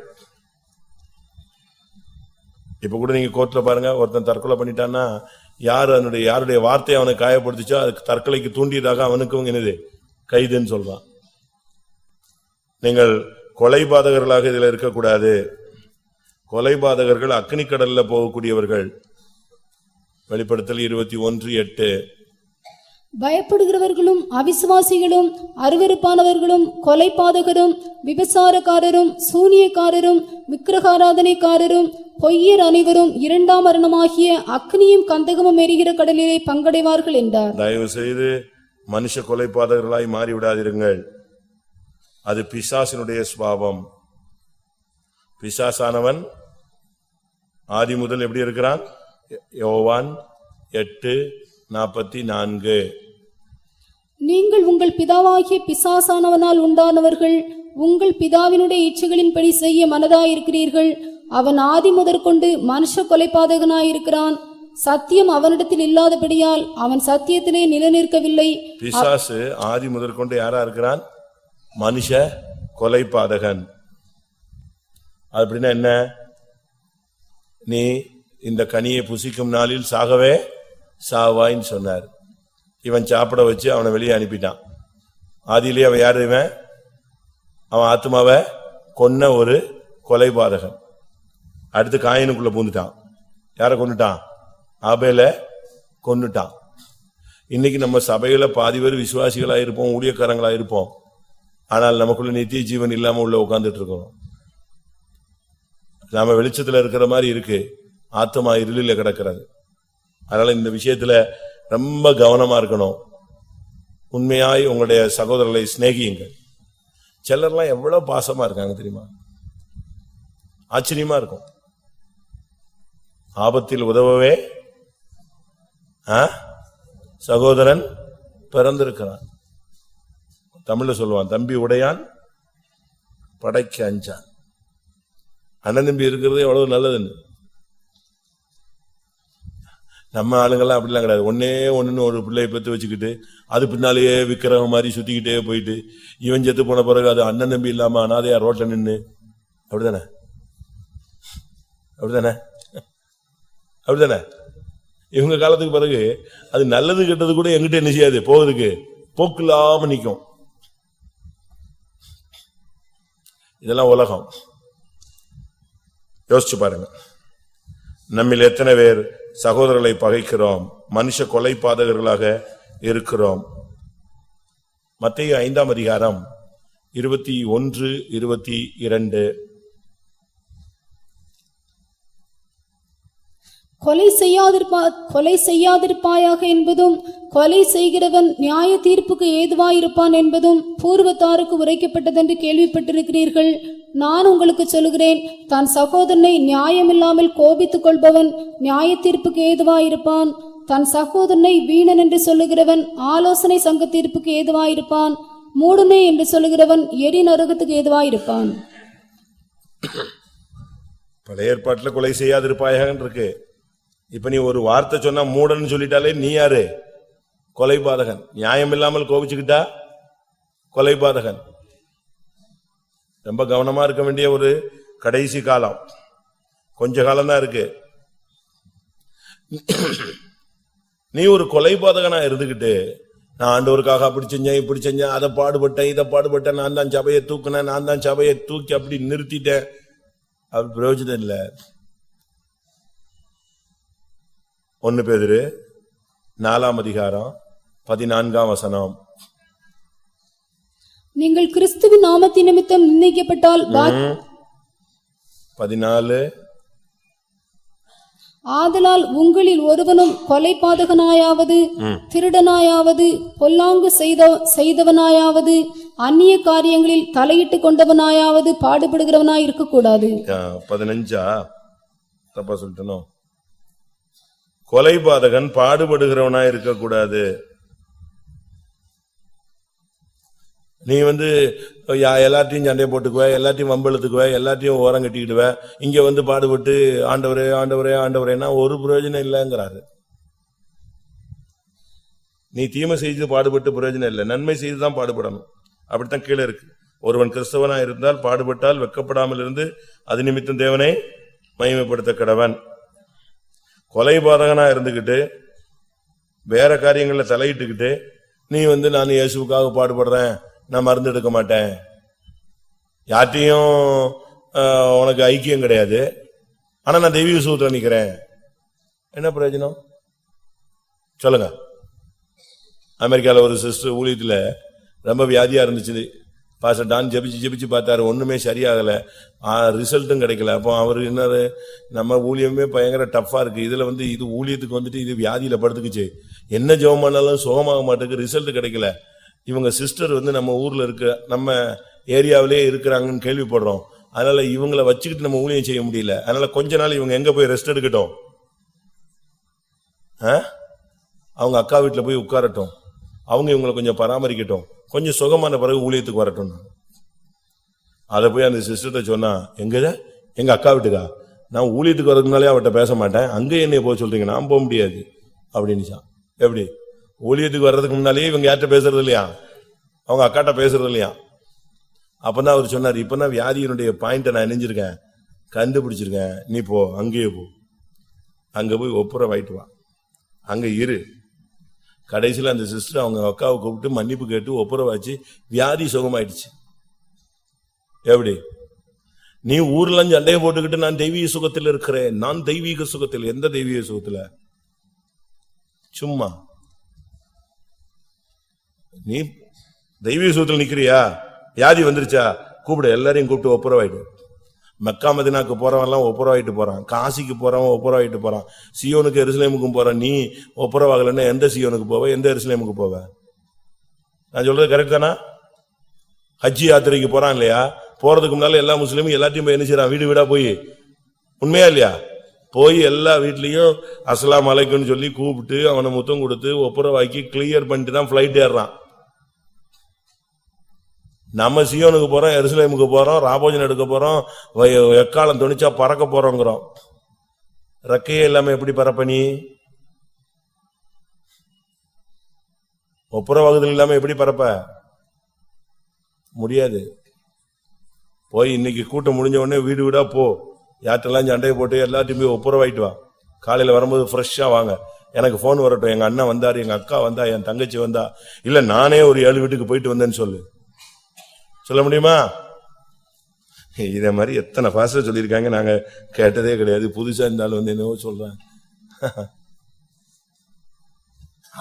Speaker 1: இப்ப கூட நீங்க கோர்ட்ல பாருங்க ஒருத்தன் தற்கொலை பண்ணிட்டான்னா யார் அதனுடைய யாருடைய வார்த்தையை அவனை காயப்படுத்திச்சோ அதுக்கு தற்கொலைக்கு தூண்டியதாக அவனுக்கு என்னது கைதுன்னு சொல்றான் நீங்கள் கொலைபாதகர்களாக இதில் இருக்கக்கூடாது கொலைபாதகர்கள் அக்னிக்கடல்ல போகக்கூடியவர்கள் வெளிப்படுத்தல் இருபத்தி ஒன்று எட்டு
Speaker 2: பயப்படுகிறவர்களும் அவிசுவாசிகளும் அருவருப்பானவர்களும் கொலை பாதகரும் விபசாரக்காரரும் சூனியக்காரரும் விக்கிரகாராதனைக்காரரும் பொய்யர் அனைவரும் இரண்டாம் மரணமாகிய அக்னியும் கந்தகமும் எரிகிற கடலிலே பங்கடைவார்கள் என்றார்
Speaker 1: தயவு செய்து மனுஷ கொலை பாதகர்களாய் மாறிவிடாதிருங்கள் அது பிசாசினுடைய சுவாபம் பிசாசானவன் ஆதி முதல் எப்படி இருக்கிறான் யோவான் எட்டு நாற்பத்தி நான்கு
Speaker 2: நீங்கள் உங்கள் பிதாவாகிய பிசாசானவனால் உண்டானவர்கள் உங்கள் பிதாவினுடைய இச்சைகளின்படி செய்ய மனதாயிருக்கிறீர்கள் அவன் ஆதி முதற்கொண்டு மனுஷ கொலைபாதகனாயிருக்கிறான் சத்தியம் அவனிடத்தில் இல்லாதபடியால் அவன் சத்தியத்திலே நிலநிற்கவில்லை பிசாசு
Speaker 1: ஆதி முதற்கொண்டு யாரா இருக்கிறான் மனுஷ கொலைபாதகன் அப்படின்னா என்ன நீ இந்த கனியை புசிக்கும் நாளில் சாகவே சாவாயின்னு சொன்னார் இவன் சாப்பிட வச்சு அவனை வெளியே அனுப்பிட்டான் ஆதியிலேயே அவன் யார் இவன் அவன் ஆத்மாவை கொன்ன ஒரு கொலைபாதகன் அடுத்து காயினுக்குள்ள பூந்துட்டான் யாரை கொண்டுட்டான் ஆபேல கொண்டுட்டான் இன்னைக்கு நம்ம சபையில பாதி பேர் விசுவாசிகளா இருப்போம் ஊழியக்காரங்களா இருப்போம் ஆனால் நமக்குள்ள நித்திய ஜீவன் இல்லாம உள்ள உட்கார்ந்துட்டு இருக்கிறோம் நாம வெளிச்சத்துல இருக்கிற மாதிரி இருக்கு ஆத்மா இருளில கிடக்கிறது அதனால இந்த விஷயத்துல ரொம்ப கவனமா இருக்கணும் உண்மையாய் உங்களுடைய சகோதரர்களை சிநேகியுங்கள் சிலர்லாம் எவ்வளவு பாசமா இருக்காங்க தெரியுமா ஆச்சரியமா இருக்கும் ஆபத்தில் உதவவே சகோதரன் பிறந்திருக்கிறான் தமிழ்ல சொல்லுவான் தம்பி உடையான் படைக்கு அஞ்சான் அண்ணன் தம்பி இருக்கிறது எவ்வளவு நல்லதுன்னு நம்ம ஆளுங்கெல்லாம் அப்படிலாம் கிடையாது ஒன்னே ஒன்றுன்னு ஒரு பிள்ளையை பெற்று வச்சுக்கிட்டு அது பின்னாலேயே விக்கிரகம் மாதிரி சுற்றிக்கிட்டே போயிட்டு இவன் செத்து போன பிறகு அது அண்ணன் நம்பி இல்லாமல் அனாதையா ரோட்டில் நின்று அப்படிதானே அப்படிதானே அப்படிதானே இவங்க காலத்துக்கு பிறகு அது நல்லது கெட்டது கூட எங்கிட்ட என்ன செய்யாது போகுதுக்கு போக்கு இல்லாம நிற்கும் இதெல்லாம் உலகம் யோசிச்சு பாருங்க நம்மில் எத்தனை பேர் சகோதரர்களை பகைக்கிறோம் மனுஷ கொலை பாதகர்களாக இருக்கிறோம் மத்திய ஐந்தாம் அதிகாரம் இருபத்தி ஒன்று இருபத்தி இரண்டு
Speaker 2: கொலை செய்யாதிருப்பா கொலை செய்யாதிருப்பாயாக என்பதும் கொலை செய்கிறவன் நியாய தீர்ப்புக்கு ஏதுவாயிருப்பான் என்பதும் பூர்வத்தாருக்கு உரைக்கப்பட்டதென்று கேள்விப்பட்டிருக்கிறீர்கள் நான் உங்களுக்கு சொல்லுகிறேன் தன் சகோதரனை நியாயமில்லாமல் கோபித்துக் கொள்பவன் நியாயத்தீர்ப்புக்கு ஏதுவாயிருப்பான் தன் சகோதரனை வீணன் என்று சொல்லுகிறவன் ஆலோசனை சங்க தீர்ப்புக்கு ஏதுவாயிருப்பான் மூடனே என்று சொல்லுகிறவன் எரி நருகத்துக்கு ஏதுவாயிருப்பான்
Speaker 1: பழைய ஏற்பாட்டில் கொலை செய்யாதிருப்பாயாக இருக்கு இப்ப நீ ஒரு வார்த்தை சொன்ன மூடன் சொல்லிட்டாலே நீ யாரு கொலைபாதகன் நியாயம் இல்லாமல் கோபிச்சுக்கிட்டா கொலைபாதகன் ரொம்ப கவனமா இருக்க வேண்டிய ஒரு கடைசி காலம் கொஞ்ச காலம் தான் இருக்கு நீ ஒரு கொலை கொலைபாதகனா இருந்துகிட்டு நான் ஆண்டவருக்காக அப்படி செஞ்சேன் இப்படி செஞ்சேன் அதை பாடுபட்டேன் இதை பாடுபட்டேன் நான் தான் சபையை தூக்குனேன் நான் தான் சபையை தூக்கி அப்படி நிறுத்திட்டேன் அப்படி பிரயோஜனம் இல்லை ஒன்னு பேரு நாலாம் அதிகாரம் பதினான்காம் வசனம்
Speaker 2: நீங்கள் கிறிஸ்துவ நாமத்தின் நிமித்தம் நிர்ணயிக்கப்பட்டால் பதினாலு ஆதலால் உங்களில் ஒருவனும் கொலை பாதகனாயாவது திருடனாயாவது பொல்லாங்கு செய்த செய்தவனாயாவது அந்நிய காரியங்களில் தலையிட்டு கொண்டவனாயாவது பாடுபடுகிறவனாய் இருக்க கூடாது
Speaker 1: பதினஞ்சா தப்பா சொல்லிட்டனும் கொலை பாதகன் பாடுபடுகிறவனாய் இருக்க கூடாது நீ வந்து எல்லாத்தையும் சண்டை போட்டுக்குவ எல்லாத்தையும் வம்பெழுத்துக்குவ எல்லாத்தையும் ஓரம் கட்டிக்கிடுவ இங்க வந்து பாடுபட்டு ஆண்டவரே ஆண்டவரே ஆண்டவரேனா ஒரு பிரயோஜனம் இல்லைங்கிறாரு நீ தீமை செய்து பாடுபட்டு பிரயோஜனம் இல்லை நன்மை செய்து தான் பாடுபடணும் அப்படித்தான் கீழே இருக்கு ஒருவன் கிறிஸ்தவனா இருந்தால் பாடுபட்டால் வெக்கப்படாமல் இருந்து அது நிமித்தம் தேவனை மகிமைப்படுத்த கடவன் கொலை பாதகனா இருந்துகிட்டு வேற காரியங்களில் தலையிட்டுக்கிட்டு நீ வந்து நான் இயேசுக்காக பாடுபடுறேன் நான் மருந்து எடுக்க மாட்டேன் யார்ட்டையும் உனக்கு ஐக்கியம் கிடையாது ஆனால் நான் தெய்வீக சூத்திரம் நிற்கிறேன் என்ன பிரயோஜனம் சொல்லுங்க அமெரிக்காவில் ஒரு சிஸ்டர் ஊழியத்தில் ரொம்ப வியாதியாக இருந்துச்சு பாச டான் ஜபிச்சு ஜபிச்சு பார்த்தாரு ஒன்றுமே சரியாகலை ரிசல்ட்டும் கிடைக்கல அப்போ அவர் என்ன நம்ம ஊழியமே பயங்கர டஃப்பாக இருக்குது இதில் வந்து இது ஊழியத்துக்கு வந்துட்டு இது வியாதியில் படுத்துக்குச்சு என்ன ஜெபம் பண்ணாலும் சுகமாக மாட்டேங்குது ரிசல்ட் கிடைக்கல இவங்க சிஸ்டர் வந்து நம்ம ஊரில் இருக்க நம்ம ஏரியாவிலே இருக்கிறாங்கன்னு கேள்விப்படுறோம் அதனால் இவங்களை வச்சுக்கிட்டு நம்ம ஊழியம் செய்ய முடியல அதனால் கொஞ்ச நாள் இவங்க எங்கே போய் ரெஸ்ட் எடுக்கட்டும் அவங்க அக்கா வீட்டில் போய் உட்காரட்டும் அவங்க இவங்களை கொஞ்சம் பராமரிக்கட்டும் கொஞ்சம் சுகமான பிறகு ஊழியத்துக்கு வரட்டும் அதை போய் அந்த சிஸ்டர்கிட்ட சொன்னா எங்க எங்க அக்கா வீட்டுக்கா நான் ஊழியத்துக்கு வரதுனாலே அவட்ட பேச மாட்டேன் அங்கே என்னைய போக சொல்றீங்க நான் போக முடியாது அப்படின்னுச்சான் எப்படி ஊழியத்துக்கு வர்றதுக்கு முன்னாலே இவங்க யார்கிட்ட பேசுறது இல்லையா அவங்க அக்காட்ட பேசுறது இல்லையா அப்பதான் அவர் சொன்னார் இப்பதான் வியாதியினுடைய பாயிண்ட நான் இணைஞ்சிருக்கேன் கண்டுபிடிச்சிருக்கேன் நீ போ அங்கேயே போ அங்க போய் ஒப்புற வாயிட்டு வா அங்க இரு கடைசியில் அந்த சிஸ்டர் அவங்க அக்காவை கூப்பிட்டு மன்னிப்பு கேட்டு ஒப்புற வச்சு வியாதி சுகமாயிடுச்சு எப்படி நீ ஊர்ல சண்டையை போட்டுக்கிட்டு நான் தெய்வீக சுகத்தில் இருக்கிறேன் நான் தெய்வீக சுகத்தில் எந்த தெய்வீக சுகத்தில் சும்மா நீ தெய்வீக சூத்தில் நிக்கிறியா வியாதி வந்துருச்சா கூப்பிட எல்லாரையும் கூப்பிட்டு ஒப்புரவாயிடு மக்கா மதினாக்கு போறவன்லாம் ஒப்புரவாயிட்டு போறான் காசிக்கு போறவன் ஒப்புரவாயிட்டு போறான் சியோனுக்கு எருசலேமுக்கும் போறான் நீ ஒப்புரவாகலன்னா எந்த சியோனுக்கு போவ எந்த எருசலேமுக்கு போவ நான் சொல்றது கரெக்ட் தானா ஹஜ்ஜி யாத்திரைக்கு போறான் இல்லையா போறதுக்கு முன்னால எல்லா முஸ்லீமும் எல்லாத்தையும் போய் என்ன செய்யறான் வீடு வீடா போய் உண்மையா இல்லையா போய் எல்லா வீட்லயும் அஸ்லாம் அலைக்குன்னு சொல்லி கூப்பிட்டு அவனை முத்தம் கொடுத்து ஒப்புரவாக்கி கிளியர் பண்ணிட்டு தான் பிளைட் ஏறான் நம்ம சியோனுக்கு போறோம் எருசலேமுக்கு போறோம் ராபோஜன் எடுக்க போறோம் எக்காலம் துணிச்சா பறக்க போறோங்கிறோம் ரெக்கையே இல்லாம எப்படி ஒப்புற வகுதல் இல்லாம எப்படி பறப்ப முடியாது போய் இன்னைக்கு கூட்டம் முடிஞ்ச உடனே வீடு வீடா போ யார்ட்டெல்லாம் சண்டையை போட்டு எல்லாத்தையும் போய் ஒப்புரவாயிட்டு வா காலையில வரும்போது ஃப்ரெஷ்ஷா வாங்க எனக்கு போன் வரட்டும் எங்க அண்ணன் வந்தாரு எங்க அக்கா வந்தா என் தங்கச்சி வந்தா இல்ல நானே ஒரு ஏழு வீட்டுக்கு போயிட்டு வந்தேன்னு சொல்லு சொல்ல முடியுமா இதே மாதிரி எத்தனை பாஸ்டர் சொல்லியிருக்காங்க நாங்க கேட்டதே கிடையாது புதுசா இருந்தாலும் வந்து என்னவோ சொல்றேன்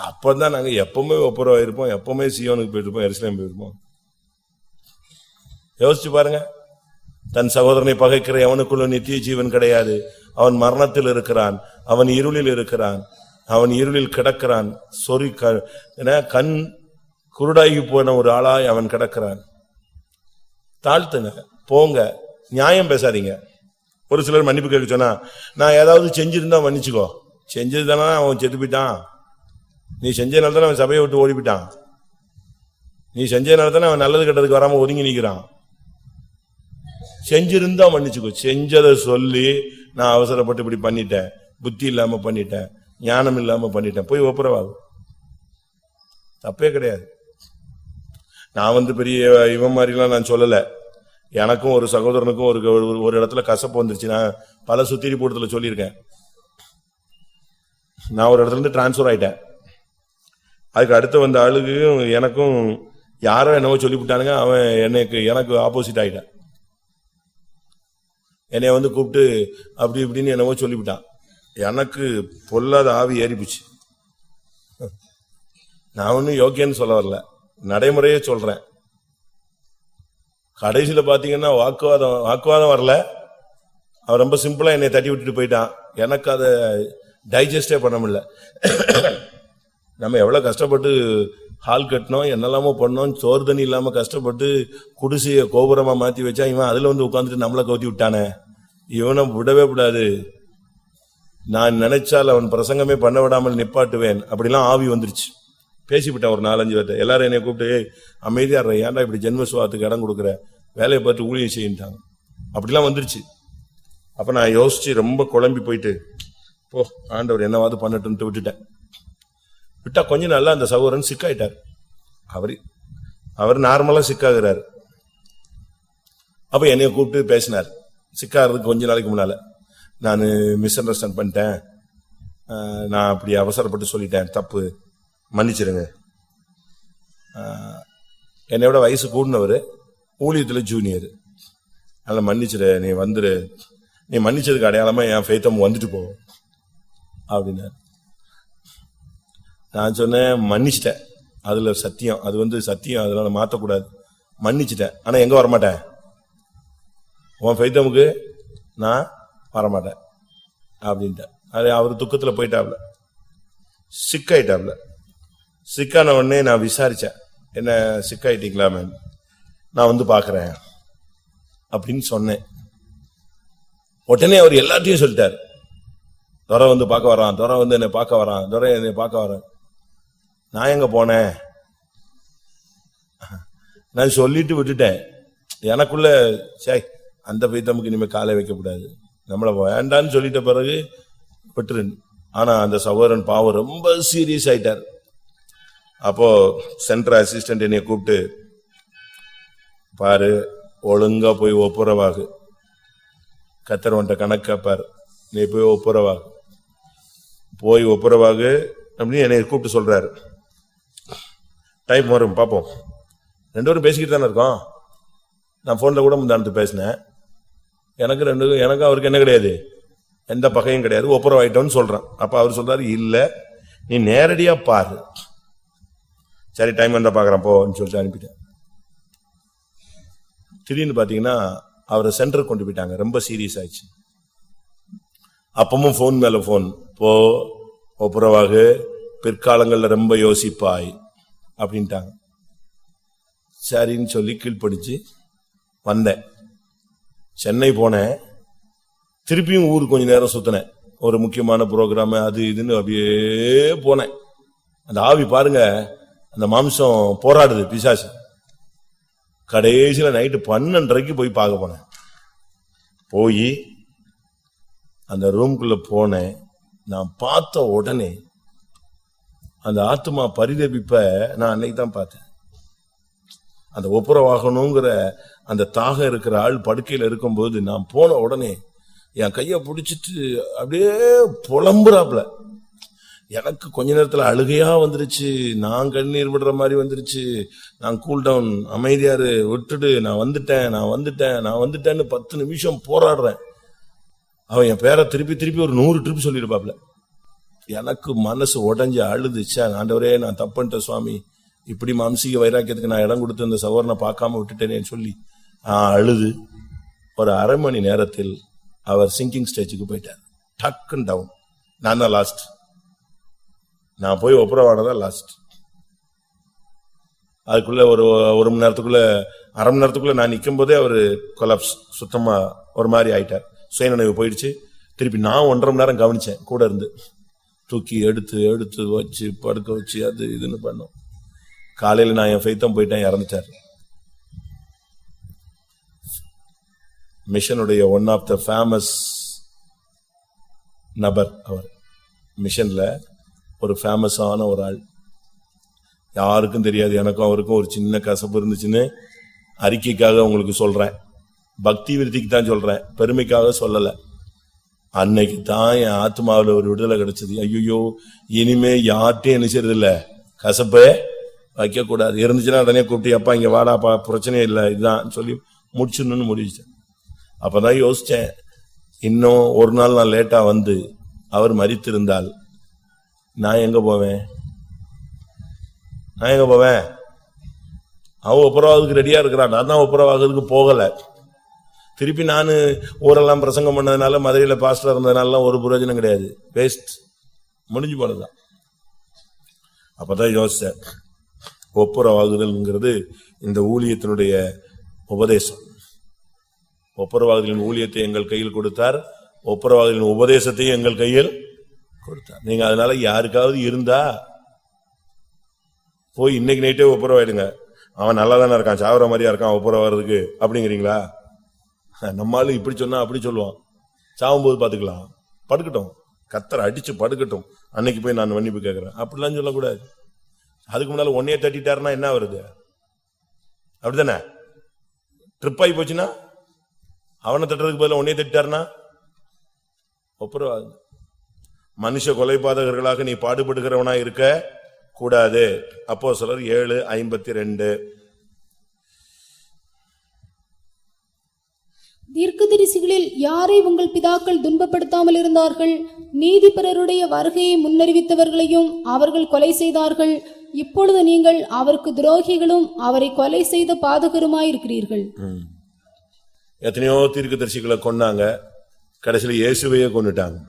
Speaker 1: அப்பதான் நாங்க எப்பவுமே ஒப்புரவா இருப்போம் எப்பவுமே சியோனுக்கு போயிருப்போம் எரிசலம் போயிருப்போம் யோசிச்சு பாருங்க தன் சகோதரனை பகைக்கிற எவனுக்குள்ள நித்திய ஜீவன் கிடையாது அவன் மரணத்தில் இருக்கிறான் அவன் இருளில் இருக்கிறான் அவன் இருளில் கிடக்கிறான் சொறி கண் குருடாகி போன ஒரு ஆளாய் அவன் கிடக்கிறான் தாழ்த்துங்க போங்க நியாயம் பேசாதீங்க ஒரு சிலர் மன்னிப்பு கேட்க சொன்னா நான் ஏதாவது செஞ்சிருந்தா மன்னிச்சுக்கோ செஞ்சது தானே அவன் செத்து போயிட்டான் நீ செஞ்சதுனால தானே அவன் சபையை விட்டு ஓடி போயிட்டான் நீ செஞ்சதுனால தானே அவன் நல்லது கெட்டதுக்கு வராம ஒதுங்கி நிற்கிறான் செஞ்சிருந்தா மன்னிச்சுக்கோ செஞ்சதை சொல்லி நான் அவசரப்பட்டு இப்படி பண்ணிட்டேன் புத்தி இல்லாம பண்ணிட்டேன் ஞானம் இல்லாம பண்ணிட்டேன் போய் ஒப்புரவாகும் தப்பே கிடையாது நான் வந்து பெரிய இவன் மாதிரிலாம் நான் சொல்லலை எனக்கும் ஒரு சகோதரனுக்கும் ஒரு ஒரு இடத்துல கசப்பு வந்துருச்சு நான் பல சுத்திரி கூட்டத்தில் சொல்லியிருக்கேன் நான் ஒரு இடத்துல இருந்து டிரான்ஸ்ஃபர் ஆயிட்டேன் அதுக்கு அடுத்து வந்த ஆளுக்கும் எனக்கும் யாரோ என்னவோ சொல்லிவிட்டானுங்க அவன் எனக்கு எனக்கு ஆப்போசிட் ஆகிட்டான் என்னைய வந்து கூப்பிட்டு அப்படி இப்படின்னு என்னவோ சொல்லிவிட்டான் எனக்கு பொல்லாத ஆவி ஏறிப்புச்சு நான் ஒன்றும் யோக்கியன்னு சொல்ல வரல நடைமுறையே சொல்றேன் கடைசியில் பார்த்தீங்கன்னா வாக்குவாதம் வாக்குவாதம் வரல அவன் ரொம்ப சிம்பிளாக என்னை தட்டி விட்டுட்டு போயிட்டான் எனக்கு அதை டைஜஸ்டே பண்ண முடியல நம்ம எவ்வளோ கஷ்டப்பட்டு ஹால் கட்டினோம் என்னெல்லாமோ பண்ணோம் சோறு தண்ணி இல்லாமல் கஷ்டப்பட்டு குடிசையை கோபுரமாக மாற்றி வச்சா இவன் அதில் வந்து உட்காந்துட்டு நம்மளை கவுத்தி விட்டானே இவனை விடவே விடாது நான் நினைச்சால் அவன் பிரசங்கமே பண்ண விடாமல் நிப்பாட்டுவேன் அப்படிலாம் ஆவி வந்துருச்சு பேசிவிட்டேன் ஒரு நாலஞ்சு பேர்ட்ட எல்லாரும் என்னை கூப்பிட்டு அமைதியாக ஏன்டா இப்படி ஜென்ம சுவாத்துக்கு இடம் கொடுக்குற வேலையை பார்த்து ஊழியம் செய்யிட்டாங்க அப்படிலாம் வந்துருச்சு அப்போ நான் யோசிச்சு ரொம்ப குழம்பி போயிட்டு போ ஆண்டவர் என்னவாது பண்ணட்டுன்ட்டு விட்டுட்டேன் விட்டா கொஞ்ச நாள்ல அந்த சகோதரன் சிக்காயிட்டார் அவர் அவர் நார்மலாக சிக்காகிறாரு அப்போ என்னைய கூப்பிட்டு பேசினார் சிக்காகிறதுக்கு கொஞ்ச நாளைக்கு முன்னால் நான் மிஸ் அண்டர்ஸ்டாண்ட் பண்ணிட்டேன் நான் அப்படி அவசரப்பட்டு சொல்லிட்டேன் தப்பு மன்னிச்சிருங்க என்னை விட வயசு கூடினவர் ஊழியத்தில் ஜூனியர் அதனால் மன்னிச்சிரு நீ வந்துரு நீ மன்னிச்சதுக்கு அடையாளமாக என் ஃபேத்தம் வந்துட்டு போ அப்படின்னா நான் சொன்னேன் மன்னிச்சிட்டேன் அதில் சத்தியம் அது வந்து சத்தியம் அதனால் மாற்றக்கூடாது மன்னிச்சிட்டேன் ஆனால் எங்கே வரமாட்டேன் உன் ஃபைத்தமுக்கு நான் வரமாட்டேன் அப்படின்ட்டேன் அது அவர் துக்கத்தில் போயிட்டாப்ல சிக்காயிட்டாப்ல சிக்கான உடனே நான் விசாரித்தேன் என்ன சிக்காயிட்டீங்களா மேம் நான் வந்து பார்க்குறேன் அப்படின்னு சொன்னேன் உடனே அவர் எல்லாத்தையும் சொல்லிட்டார் துறை வந்து பார்க்க வரான் துறை வந்து என்னை பார்க்க வரான் துறை என்னை பார்க்க வரான் நான் எங்கே போனேன் நான் சொல்லிட்டு விட்டுட்டேன் எனக்குள்ள சாய் அந்த பைத்தமுக்கு இனிமேல் காலை வைக்கக்கூடாது நம்மளை வேண்டான்னு சொல்லிட்ட பிறகு விட்டுருன் ஆனால் அந்த சகோதரன் பாவம் ரொம்ப சீரியஸ் ஆயிட்டார் அப்போ சென்ட்ரல் அசிஸ்டன்ட் என்னை கூப்பிட்டு பாரு ஒழுங்கா போய் ஒப்புரவாகு கத்தர் உன்ட்ட கணக்கு நீ போய் ஒப்புரவாகு போய் ஒப்புரவாகு அப்படின்னு என்னை கூப்பிட்டு சொல்றாரு டைப் வரும் பார்ப்போம் ரெண்டு பேரும் பேசிக்கிட்டு தானே இருக்கோம் நான் ஃபோனில் கூட முந்தானத்து பேசினேன் எனக்கு ரெண்டு எனக்கு அவருக்கு என்ன கிடையாது எந்த பகையும் கிடையாது ஒப்புரவாயிட்டோம்னு சொல்றேன் அப்போ அவர் சொல்கிறார் இல்லை நீ நேரடியாக பாரு சரி டைம் வந்தால் பார்க்குறேன் போன்னு சொல்லிட்டு அனுப்பிட்டேன் திடீர்னு பார்த்தீங்கன்னா அவரை சென்டருக்கு கொண்டு போயிட்டாங்க ரொம்ப சீரியஸ் ஆயிடுச்சு அப்பவும் ஃபோன் மேலே ஃபோன் போ ஒப்புறவாக பிற்காலங்களில் ரொம்ப யோசிப்பாய் அப்படின்ட்டாங்க சரின்னு சொல்லி கீழ்படிச்சு வந்தேன் சென்னை போனேன் திருப்பியும் ஊர் கொஞ்ச நேரம் சுத்தினேன் ஒரு முக்கியமான ப்ரோக்ராம் அது இதுன்னு அப்படியே போனேன் அந்த ஆவி பாருங்க அந்த மாம்சம் போராடுது பிசாசு கடைசியில் நைட்டு பன்னெண்டரைக்கு போய் பார்க்க போனேன் போய் அந்த ரூம்குள்ள போனேன் நான் பார்த்த உடனே அந்த ஆத்மா பரிதபிப்ப நான் அன்னைக்கு தான் பார்த்தேன் அந்த ஒப்புரவாகணுங்கிற அந்த தாகம் இருக்கிற ஆள் படுக்கையில் இருக்கும்போது நான் போன உடனே என் கையை பிடிச்சிட்டு அப்படியே புலம்புறாப்புல எனக்கு கொஞ்ச நேரத்தில் அழுகையா வந்துருச்சு நான் கண்ணீர் விடுற மாதிரி வந்துருச்சு நான் கூல் டவுன் அமைதியாரு விட்டுடு நான் வந்துட்டேன் நான் வந்துட்டேன் நான் வந்துட்டேன்னு பத்து நிமிஷம் போராடுறேன் அவன் என் பேரை திருப்பி திருப்பி ஒரு நூறு ட்ரிப் சொல்லியிருப்பாப்ல எனக்கு மனசு உடஞ்சி அழுதுச்சா ஆண்டவரே நான் தப்புன்ட்ட சுவாமி இப்படி மாம்சீக வைராக்கியத்துக்கு நான் இடம் கொடுத்து இந்த சவரனை பார்க்காம விட்டுட்டேனேன்னு சொல்லி அழுது ஒரு அரை மணி நேரத்தில் அவர் சிங்கிங் ஸ்டேஜுக்கு போயிட்டார் டக்குன்னு டவுன் நான் தான் லாஸ்ட் நான் போய் ஒப்புரவானதான் லாஸ்ட் அதுக்குள்ள ஒரு ஒரு மணி நேரத்துக்குள்ள அரை மணி நேரத்துக்குள்ள நான் நிற்கும் போதே அவர் கொலாப்ஸ் சுத்தமா ஒரு மாதிரி ஆயிட்டார் சுயநினைவு போயிடுச்சு திருப்பி நான் ஒன்றரை மணி நேரம் கவனிச்சேன் கூட இருந்து தூக்கி எடுத்து எடுத்து வச்சு படுக்க வச்சு அது இதுன்னு பண்ணோம் காலையில் நான் என் ஃபைத்தம் போயிட்டேன் இறந்துட்டார் மிஷனுடைய ஒன் ஆஃப் த ஃபேமஸ் நபர் அவர் மிஷன்ல ஒரு ஃபேமஸான ஒரு ஆள் யாருக்கும் தெரியாது எனக்கும் அவருக்கும் ஒரு சின்ன கசப்பு இருந்துச்சுன்னு அறிக்கைக்காக உங்களுக்கு சொல்றேன் பக்தி விருத்திக்கு தான் சொல்றேன் பெருமைக்காக சொல்லலை அன்னைக்கு தான் என் ஆத்மாவில் ஒரு விடுதலை கிடைச்சது ஐயோ இனிமே யார்கிட்டையும் என்ன செய்யறதில்ல கசப்பே வைக்கக்கூடாது இருந்துச்சுன்னா உடனே கூப்பிட்டு அப்பா இங்கே வாடாப்பா பிரச்சனையே இல்லை இதுதான் சொல்லி முடிச்சிடணும்னு முடிச்சிட்டேன் அப்போ தான் யோசித்தேன் இன்னும் ஒரு நாள் நான் லேட்டாக வந்து அவர் மறித்திருந்தால் நான் எங்கே போவேன் நான் எங்கே போவேன் அவன் ஒப்புரவாகிறதுக்கு ரெடியாக இருக்கிறான் நான் தான் ஒப்புரவாகிறதுக்கு போகலை திருப்பி நான் ஊரெல்லாம் பிரசங்கம் பண்ணதுனால மதுரையில் பாஸ்டர் இருந்ததுனாலலாம் ஒரு பிரயோஜனம் கிடையாது வேஸ்ட் முடிஞ்சு போனதுதான் அப்பதான் யோசிச்சேன் யோசித்தேன் இந்த ஊழியத்தினுடைய உபதேசம் ஒப்புரவாகுதலின் ஊழியத்தை எங்கள் கையில் கொடுத்தார் ஒப்புரவாகுதலின் உபதேசத்தையும் எங்கள் கையில் கொடுத்தார் நீங்க அதனால யாருக்காவது இருந்தா போய் இன்னைக்கு நைட்டே ஒப்புரவாயிடுங்க அவன் நல்லா தானே இருக்கான் சாவர மாதிரியா இருக்கான் ஒப்புரவாகிறதுக்கு அப்படிங்கிறீங்களா நம்மளும் இப்படி சொன்னா அப்படி சொல்லுவான் சாவும் போது பாத்துக்கலாம் படுக்கட்டும் கத்தரை அடிச்சு படுக்கட்டும் அன்னைக்கு போய் நான் மன்னிப்பு கேட்கறேன் அப்படிலாம் சொல்லக்கூடாது அதுக்கு முன்னால ஒன்னே தட்டிட்டாருன்னா என்ன வருது அப்படித்தானே ட்ரிப் ஆகி போச்சுன்னா அவனை தட்டுறதுக்கு பதில ஒன்னே தட்டிட்டாருன்னா ஒப்புரவாது மனுஷ கொலைபாதகர்களாக நீ பாடுபடுகிறவனா இருக்க கூடாது அப்போ சிலர் ஏழு ஐம்பத்தி ரெண்டு
Speaker 2: தீர்க்கதரிசிகளில் யாரை உங்கள் பிதாக்கள் துன்பப்படுத்தாமல் இருந்தார்கள் நீதிபரருடைய வருகையை முன்னறிவித்தவர்களையும் அவர்கள் கொலை செய்தார்கள் இப்பொழுது நீங்கள் அவருக்கு துரோகிகளும் அவரை கொலை செய்த பாதகருமாயிருக்கிறீர்கள்
Speaker 1: எத்தனையோ தீர்க்கதரிசிகளை கொன்னாங்க கடைசியில் இயேசுவையே கொண்டுட்டாங்க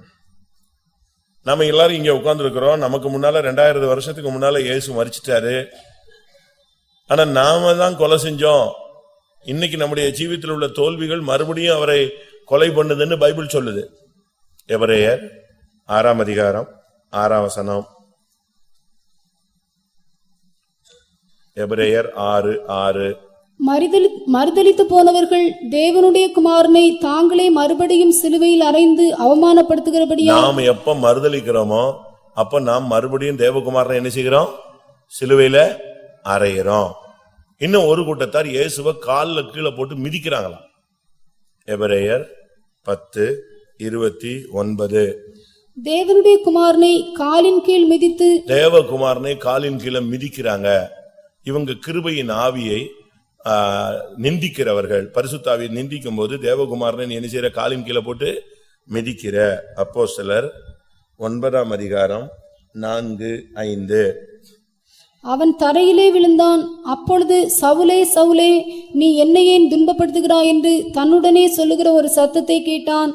Speaker 1: நம்ம எல்லாரும் இங்க உட்காந்துருக்கிறோம் நமக்கு முன்னால ரெண்டாயிரம் வருஷத்துக்கு முன்னால இயேசு மறிச்சிட்டாரு ஆனா நாம தான் கொலை செஞ்சோம் இன்னைக்கு நம்முடைய ஜீவித்தில் உள்ள தோல்விகள் மறுபடியும் அவரை கொலை பண்ணுதுன்னு பைபிள் சொல்லுது எவரேயர் ஆறாம் அதிகாரம் ஆறாம் வசனம் எபிரேயர் ஆறு ஆறு
Speaker 2: மறுதளி மறுதளித்து போனவர்கள் தேவனுடைய குமாரனை தாங்களே மறுபடியும் சிலுவையில் அறைந்து அவமானப்படுத்துகிறபடி நாம்
Speaker 1: எப்ப மறுதளிக்கிறோமோ அப்ப நாம் மறுபடியும் தேவகுமாரனை என்ன செய்கிறோம் சிலுவையில அறையிறோம் இன்னும் ஒரு கூட்டத்தார் இயேசுவ காலில் கீழே போட்டு மிதிக்கிறாங்களாம் எபரேயர் பத்து இருபத்தி ஒன்பது
Speaker 2: தேவனுடைய குமாரனை காலின் கீழ் மிதித்து
Speaker 1: தேவகுமாரனை காலின் கீழே மிதிக்கிறாங்க இவங்க கிருபையின் ஆவியை நிந்திக்கிறவர்கள் பரிசுத்தாவி நிந்திக்கும் போது தேவகுமாரனை என்ன செய்யற காலின் கீழே போட்டு மிதிக்கிற அப்போ சிலர் ஒன்பதாம் அதிகாரம் நான்கு ஐந்து
Speaker 2: அவன் தரையிலே விழுந்தான் அப்பொழுது சவுலே சவுலே நீ என்னை ஏன் துன்பப்படுத்துகிறாய் என்று தன்னுடனே சொல்லுகிற ஒரு சத்தத்தை கேட்டான்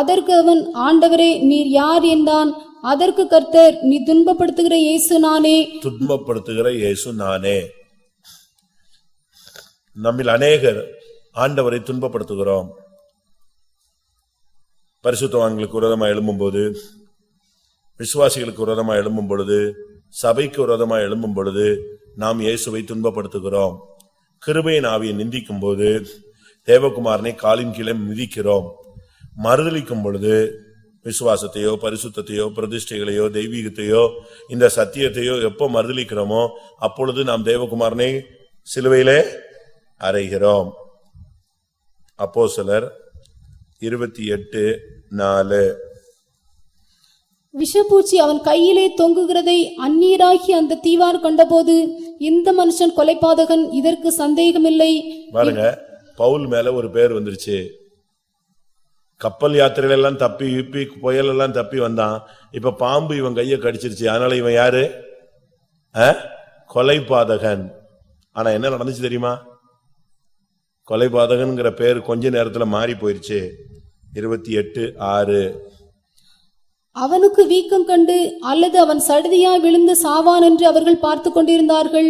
Speaker 2: அதற்கு அவன் ஆண்டவரே நீர் யார் என்றான் அதற்கு கர்த்தர் நீ துன்பப்படுத்துகிற இயேசு நானே
Speaker 1: துன்பப்படுத்துகிற இயேசு நானே நம்மில் அநேகர் ஆண்டவரை துன்பப்படுத்துகிறோம் பரிசுத்தவான்களுக்கு விரோதமாக எழும்பும்போது விசுவாசிகளுக்கு விரோதமாக எழும்பும் பொழுது சபைக்கு விரோதமாக எழும்பும் பொழுது நாம் இயேசுவை துன்பப்படுத்துகிறோம் கிருபையின் ஆவியை நிந்திக்கும் போது தேவகுமாரனை காலின் கீழே மிதிக்கிறோம் மறுதளிக்கும் பொழுது விசுவாசத்தையோ பரிசுத்தையோ பிரதிஷ்டைகளையோ தெய்வீகத்தையோ இந்த சத்தியத்தையோ எப்போ மறுதளிக்கிறோமோ அப்பொழுது நாம் தேவகுமாரனை சிலுவையிலே அறைகிறோம் அப்போ சிலர் இருபத்தி எட்டு நாலு
Speaker 2: விஷப்பூச்சி அவன் கையிலே தொங்குகிறதை அந்நீராகி அந்த தீவார் கண்டபோது இந்த மனுஷன் கொலைபாதகன் இதற்கு சந்தேகமில்லை
Speaker 1: பாருங்க பவுல் மேல ஒரு பேர் வந்துருச்சு கப்பல் யாத்திரைகள் எல்லாம் தப்பி இப்பி புயல் எல்லாம் தப்பி வந்தான் இப்ப பாம்பு இவன் கைய கடிச்சிருச்சு அதனால இவன் யாரு கொலைபாதகன் ஆனா என்ன நடந்துச்சு தெரியுமா கொலைபாதகனுங்கிற பேர் கொஞ்ச நேரத்தில் மாறி போயிருச்சு இருபத்தி எட்டு ஆறு
Speaker 2: அவனுக்கு வீக்கம் கண்டு அல்லது அவன் சடுதியாய் விழுந்து சாவான் என்று அவர்கள் பார்த்து கொண்டிருந்தார்கள்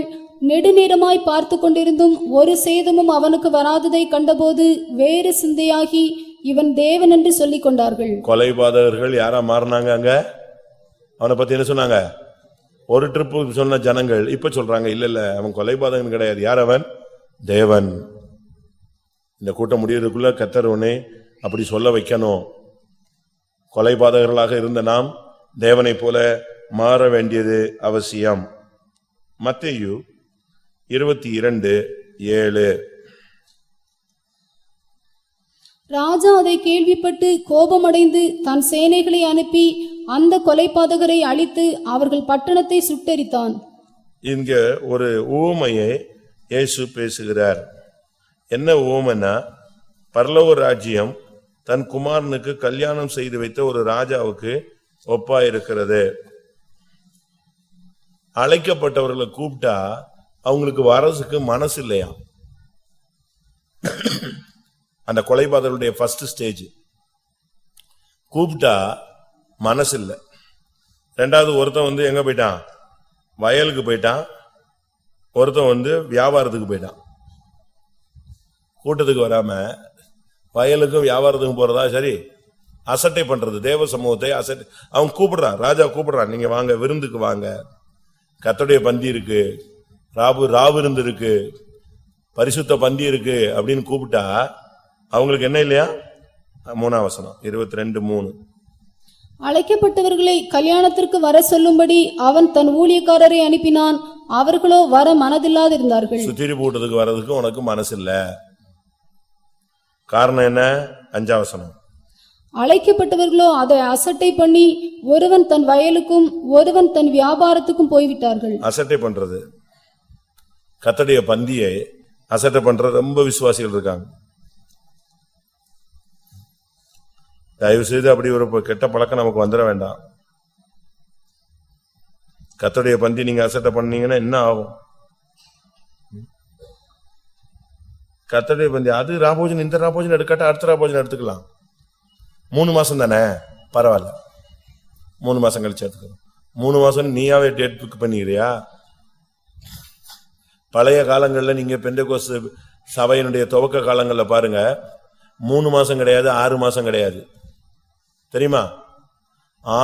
Speaker 2: நெடுநேரமாய் பார்த்து கொண்டிருந்தும் ஒரு சேதமும் அவனுக்கு வராததை கண்டபோது வேறு சிந்தையாகி இவன் தேவன் என்று சொல்லிக் கொண்டார்கள்
Speaker 1: கொலைபாதகர்கள் யாரா மாறினாங்க அங்க அவனை பத்தி என்ன சொன்னாங்க ஒரு ட்ரிப்பு சொன்ன ஜனங்கள் இப்ப சொல்றாங்க இல்ல இல்ல அவன் கொலைபாதகன் கிடையாது யார் அவன் தேவன் இந்த கூட்டம் முடியறதுக்குள்ள கத்தர் உன்னை அப்படி சொல்ல வைக்கணும் கொலைபாதகர்களாக இருந்த நாம் தேவனை போல மாற வேண்டியது அவசியம் மத்தேயு இருபத்தி இரண்டு ஏழு
Speaker 2: ராஜா அதை கேள்விப்பட்டு கோபமடைந்து தன் சேனைகளை அனுப்பி அந்த கொலைபாதகரை அழித்து அவர்கள் பட்டணத்தை சுட்டரித்தான்
Speaker 1: இங்க ஒரு ஊமையை இயேசு பேசுகிறார் என்ன ஓமனா பரலவ ராஜ்யம் தன் குமாரனுக்கு கல்யாணம் செய்து வைத்த ஒரு ராஜாவுக்கு ஒப்பா இருக்கிறது அழைக்கப்பட்டவர்களை கூப்பிட்டா அவங்களுக்கு வரசுக்கு மனசு இல்லையா அந்த கொலைபாதருடைய ஃபர்ஸ்ட் ஸ்டேஜ் கூப்பிட்டா மனசு இல்லை ரெண்டாவது ஒருத்தன் வந்து எங்க போயிட்டான் வயலுக்கு போயிட்டான் ஒருத்தன் வந்து வியாபாரத்துக்கு போயிட்டான் கூட்டத்துக்கு வராம வயலுக்கும் வியாபாரத்துக்கும் போறதா சரி அசட்டை பண்றது தேவ சமூகத்தை அசட்டை அவன் கூப்பிடுறான் ராஜா கூப்பிடுறான் நீங்க வாங்க விருந்துக்கு வாங்க கத்தோடைய பந்தி இருக்கு ராபு ராவிருந்து இருக்கு பரிசுத்த பந்தி இருக்கு அப்படின்னு கூப்பிட்டா அவங்களுக்கு என்ன இல்லையா மூணாம் வசனம் இருபத்தி ரெண்டு மூணு
Speaker 2: அழைக்கப்பட்டவர்களை கல்யாணத்திற்கு வர சொல்லும்படி அவன் தன் ஊழியக்காரரை அனுப்பினான் அவர்களோ வர மனதில்லாதிருந்தார்கள்
Speaker 1: சுத்திரி போட்டதுக்கு வரதுக்கு உனக்கு மனசு இல்லை காரணம் என்ன அஞ்சாவசனம்
Speaker 2: அழைக்கப்பட்டவர்களோ அதை அசட்டை பண்ணி ஒருவன் தன் வயலுக்கும் ஒருவன் தன் வியாபாரத்துக்கும் போய்விட்டார்கள்
Speaker 1: அசட்டை பண்றது கத்தடைய பந்தியை அசட்டை பண்ற ரொம்ப விசுவாசிகள் இருக்காங்க தயவு செய்து அப்படி ஒரு கெட்ட பழக்கம் நமக்கு வந்துட வேண்டாம் கத்தடைய பந்தி நீங்க அசட்டை பண்ணீங்கன்னா என்ன ஆகும் கத்தடி பந்தி அது ராபோஜன் இந்த ராபோஜன் எடுக்காட்டா அடுத்த ராபோஜன் எடுத்துக்கலாம் மூணு மாசம் தானே பரவாயில்ல மூணு மாசம் கழிச்சு எடுத்துக்கலாம் மூணு மாசம் நீயாவே டேட் புக் பண்ணிக்கிறியா பழைய காலங்களில் நீங்க பெண்டகோஸ் சபையினுடைய துவக்க காலங்களில் பாருங்க மூணு மாசம் கிடையாது ஆறு மாசம் கிடையாது தெரியுமா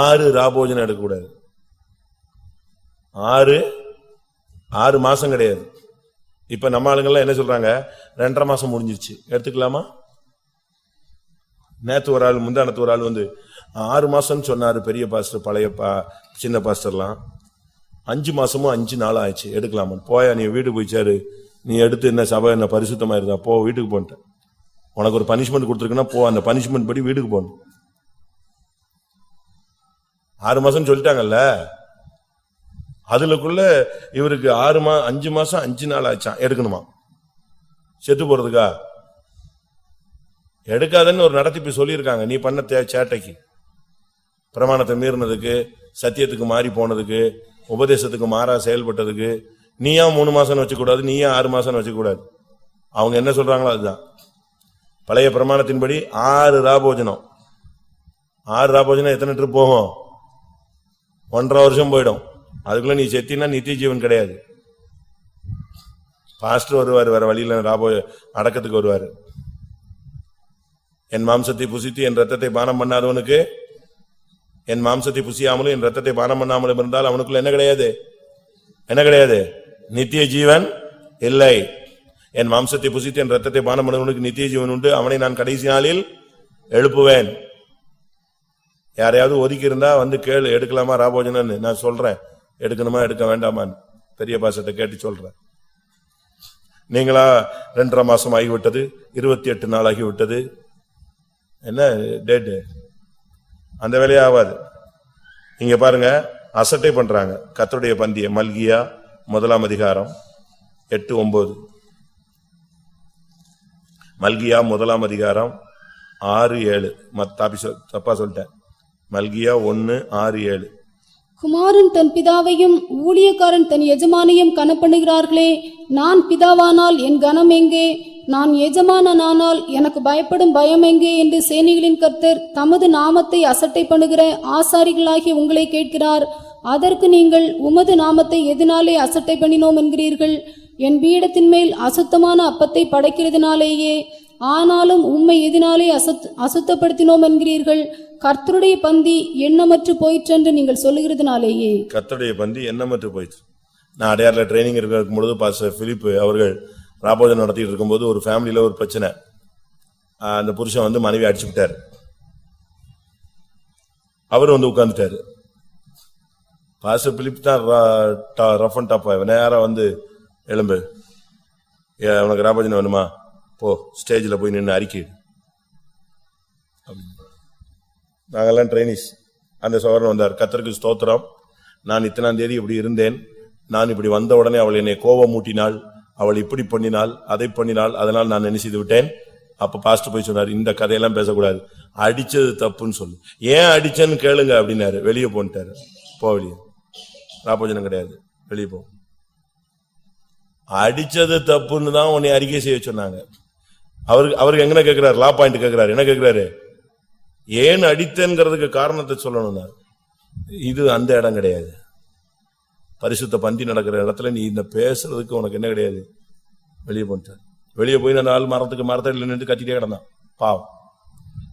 Speaker 1: ஆறு ராபோஜனம் எடுக்கக்கூடாது ஆறு ஆறு மாசம் கிடையாது இப்போ நம்ம ஆளுங்கள்லாம் என்ன சொல்கிறாங்க ரெண்டரை மாதம் முடிஞ்சிருச்சு எடுத்துக்கலாமா நேற்று ஒரு ஆள் முந்தானத்து ஒரு ஆள் வந்து ஆறு மாதம்னு சொன்னார் பெரிய பாஸ்டர் பழைய பா சின்ன பாஸ்டர்லாம் அஞ்சு மாதமும் அஞ்சு நாள் ஆயிடுச்சு எடுக்கலாமா போயா நீ வீடு போயிச்சாரு நீ எடுத்து என்ன சபை என்ன பரிசுத்தமா இருந்தா போ வீட்டுக்கு போன்ட்டேன் உனக்கு ஒரு பனிஷ்மெண்ட் கொடுத்துருக்குன்னா போ அந்த பனிஷ்மெண்ட் படி வீட்டுக்கு போகணும் ஆறு மாதம்னு சொல்லிட்டாங்கல்ல அதுலக்குள்ள இவருக்கு ஆறு மா அஞ்சு மாசம் அஞ்சு நாள் ஆச்சான் எடுக்கணுமா செத்து போறதுக்கா எடுக்காதன்னு ஒரு நடத்திப்பு சொல்லியிருக்காங்க நீ பண்ண தே சேட்டைக்கு பிரமாணத்தை மீறினதுக்கு சத்தியத்துக்கு மாறி போனதுக்கு உபதேசத்துக்கு மாறா செயல்பட்டதுக்கு நீயா மூணு மாசம் வச்சுக்கூடாது நீயா ஆறு மாசம் வச்சுக்கூடாது அவங்க என்ன சொல்றாங்களோ அதுதான் பழைய பிரமாணத்தின்படி ஆறு ராபோஜனம் ஆறு ராபோஜனம் எத்தனை ட்ரிப் போகும் ஒன்றரை வருஷம் போயிடும் அதுக்குள்ள நீ செத்தினா நித்திய ஜீவன் கிடையாது பாஸ்டர் வருவார் வேற வழியில ராபோ அடக்கத்துக்கு வருவார் என் மாம்சத்தை புசித்து என் ரத்தத்தை பானம் பண்ணாதவனுக்கு என் மாம்சத்தை புசியாமலும் என் ரத்தத்தை பானம் பண்ணாமலும் இருந்தால் அவனுக்குள்ள என்ன கிடையாது என்ன கிடையாது நித்திய ஜீவன் இல்லை என் மாம்சத்தை புசித்து என் ரத்தத்தை பானம் பண்ணவனுக்கு நித்திய ஜீவன் உண்டு அவனை நான் கடைசி நாளில் எழுப்புவேன் யாரையாவது ஒதுக்கி இருந்தா வந்து கேளு எடுக்கலாமா ராபோஜனன்னு நான் சொல்றேன் எடுக்கணுமா எடுக்க வேண்டாமான்னு பெரிய பாசத்தை கேட்டு சொல்றேன் நீங்களா ரெண்டரை மாசம் ஆகிவிட்டது இருபத்தி எட்டு நாள் ஆகிவிட்டது என்ன டேட்டு அந்த வேலையே ஆகாது இங்க பாருங்க அசட்டை பண்றாங்க கத்தருடைய பந்திய மல்கியா முதலாம் அதிகாரம் எட்டு ஒன்பது மல்கியா முதலாம் அதிகாரம் ஆறு ஏழு தப்பா சொல்லிட்டேன் மல்கியா ஒன்னு ஆறு ஏழு
Speaker 2: குமாரன் தன் பிதாவையும் ஊழியக்காரன் தன் எஜமானையும் கனப்பண்ணுகிறார்களே நான் பிதாவானால் என் கனம் எங்கே நான் நானால் எனக்கு பயப்படும் பயம் எங்கே என்று சேனிகளின் கர்த்தர் தமது நாமத்தை அசட்டை பண்ணுகிற ஆசாரிகளாகி உங்களை கேட்கிறார் அதற்கு நீங்கள் உமது நாமத்தை எதனாலே அசட்டை பண்ணினோம் என்கிறீர்கள் என் பீடத்தின் மேல் அசுத்தமான அப்பத்தை படைக்கிறதுனாலேயே ஆனாலும் உம்மை எதினாலே அசுத் அசுத்தப்படுத்தினோம் என்கிறீர்கள் கர்த்தருடைய பந்தி எண்ணமற்று போயிற்றென்று நீங்கள் சொல்லுகிறதுனாலேயே
Speaker 1: கர்த்தருடைய பந்தி எண்ணமற்று போயிற்று நான் அடையாறுல ட்ரைனிங் இருக்கும் பொழுது பாஸ்டர் பிலிப் அவர்கள் ராபோஜன் நடத்திட்டு இருக்கும்போது ஒரு ஃபேமிலியில் ஒரு பிரச்சனை அந்த புருஷன் வந்து மனைவி அடிச்சுக்கிட்டாரு அவரும் வந்து உட்கார்ந்துட்டாரு பாச பிலிப் தான் ரஃப் அண்ட் டஃப் நேரம் வந்து எலும்பு உனக்கு ராபோஜன் வேணுமா போ ஸ்டேஜில் போய் நின்று அறிக்கை நாங்கள்லாம் ட்ரைனிஸ் அந்த சகோதரன் வந்தார் கத்தருக்கு ஸ்தோத்திரம் நான் இத்தனாம் தேதி இப்படி இருந்தேன் நான் இப்படி வந்த உடனே அவள் என்னை கோபம் மூட்டினாள் அவள் இப்படி பண்ணினாள் அதை பண்ணினாள் அதனால் நான் நினை செய்து விட்டேன் அப்ப பாஸ்ட் போய் சொன்னார் இந்த கதையெல்லாம் பேசக்கூடாது அடிச்சது தப்புன்னு சொல்லு ஏன் அடிச்சேன்னு கேளுங்க அப்படின்னாரு வெளியே போன்ட்டாரு போவலியே ராபோஜனம் கிடையாது வெளியே போ அடிச்சது தப்புன்னு தான் உன்னை அறிக்கை செய்ய சொன்னாங்க அவருக்கு அவருக்கு எங்கன்னா கேட்கிறாரு லா பாயிண்ட் கேட்கிறாரு என்ன கேட்கிறாரு ஏன் அடித்தேங்கிறதுக்கு காரணத்தை சொல்லணும்னா இது அந்த இடம் கிடையாது பரிசுத்த பந்தி நடக்கிற இடத்துல நீ இந்த பேசுறதுக்கு உனக்கு என்ன கிடையாது வெளியே போன்ட்ட வெளியே போய் நான் நாலு மரத்துக்கு மரத்தில் நின்று கத்திட்டே கிடந்தான் பாவம்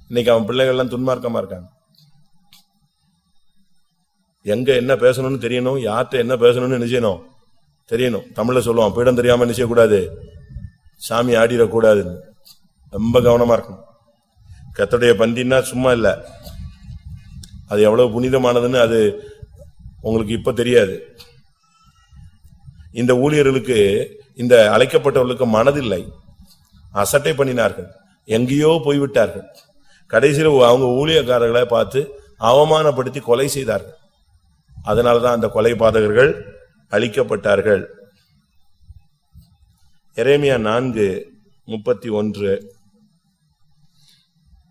Speaker 1: இன்னைக்கு அவன் பிள்ளைகள்லாம் துன்மார்க்கமா இருக்காங்க எங்க என்ன பேசணும்னு தெரியணும் யார்கிட்ட என்ன பேசணும்னு நினைச்சணும் தெரியணும் தமிழ்ல சொல்லுவான் பீடம் தெரியாம நினைச்சக்கூடாது சாமி ஆடிடக்கூடாதுன்னு ரொம்ப கவனமா இருக்கணும் கத்தோடைய பண்டின்னா சும்மா இல்லை அது எவ்வளவு புனிதமானதுன்னு அது உங்களுக்கு இப்ப தெரியாது இந்த ஊழியர்களுக்கு இந்த அழைக்கப்பட்டவர்களுக்கு மனதில்லை அசட்டை பண்ணினார்கள் எங்கேயோ போய்விட்டார்கள் கடைசியில் அவங்க ஊழியக்காரர்களை பார்த்து அவமானப்படுத்தி கொலை செய்தார்கள் அதனால தான் அந்த கொலை பாதகர்கள் அழிக்கப்பட்டார்கள் எரேமியா நான்கு முப்பத்தி ஒன்று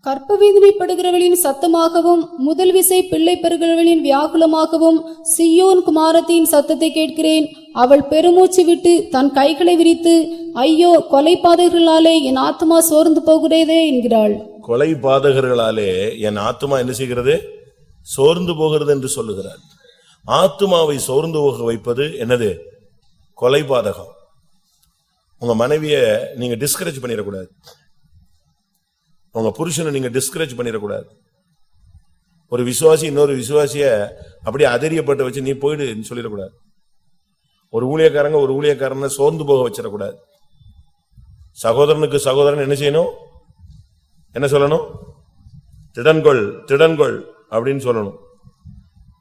Speaker 2: கற்ப வேதனைப்படுகிறவளின் சத்தமாகவும் முதல் விசை பிள்ளை பெறுகிறவளின் வியாகுலமாகவும் சியோன் குமாரத்தின் சத்தத்தை கேட்கிறேன் அவள் பெருமூச்சு விட்டு தன் கைகளை விரித்து ஐயோ கொலை பாதகர்களாலே என் ஆத்மா சோர்ந்து போகிறதே என்கிறாள்
Speaker 1: கொலை பாதகர்களாலே என் ஆத்மா என்ன செய்கிறது சோர்ந்து போகிறது என்று சொல்லுகிறாள் ஆத்மாவை சோர்ந்து போக வைப்பது என்னது கொலை பாதகம் உங்க மனைவியை நீங்க டிஸ்கரேஜ் பண்ணிடக்கூடாது உங்க புருஷனை நீங்க டிஸ்கரேஜ் பண்ணிடக்கூடாது ஒரு விசுவாசி இன்னொரு விசுவாசிய அப்படியே அதிரியப்பட்டு வச்சு நீ போயிடுன்னு சொல்லிடக்கூடாது ஒரு ஊழியக்காரங்க ஒரு ஊழியக்காரனை சோர்ந்து போக வச்சிடக்கூடாது சகோதரனுக்கு சகோதரன் என்ன செய்யணும் என்ன சொல்லணும் திடன்கொள் திடன்கொள் அப்படின்னு சொல்லணும்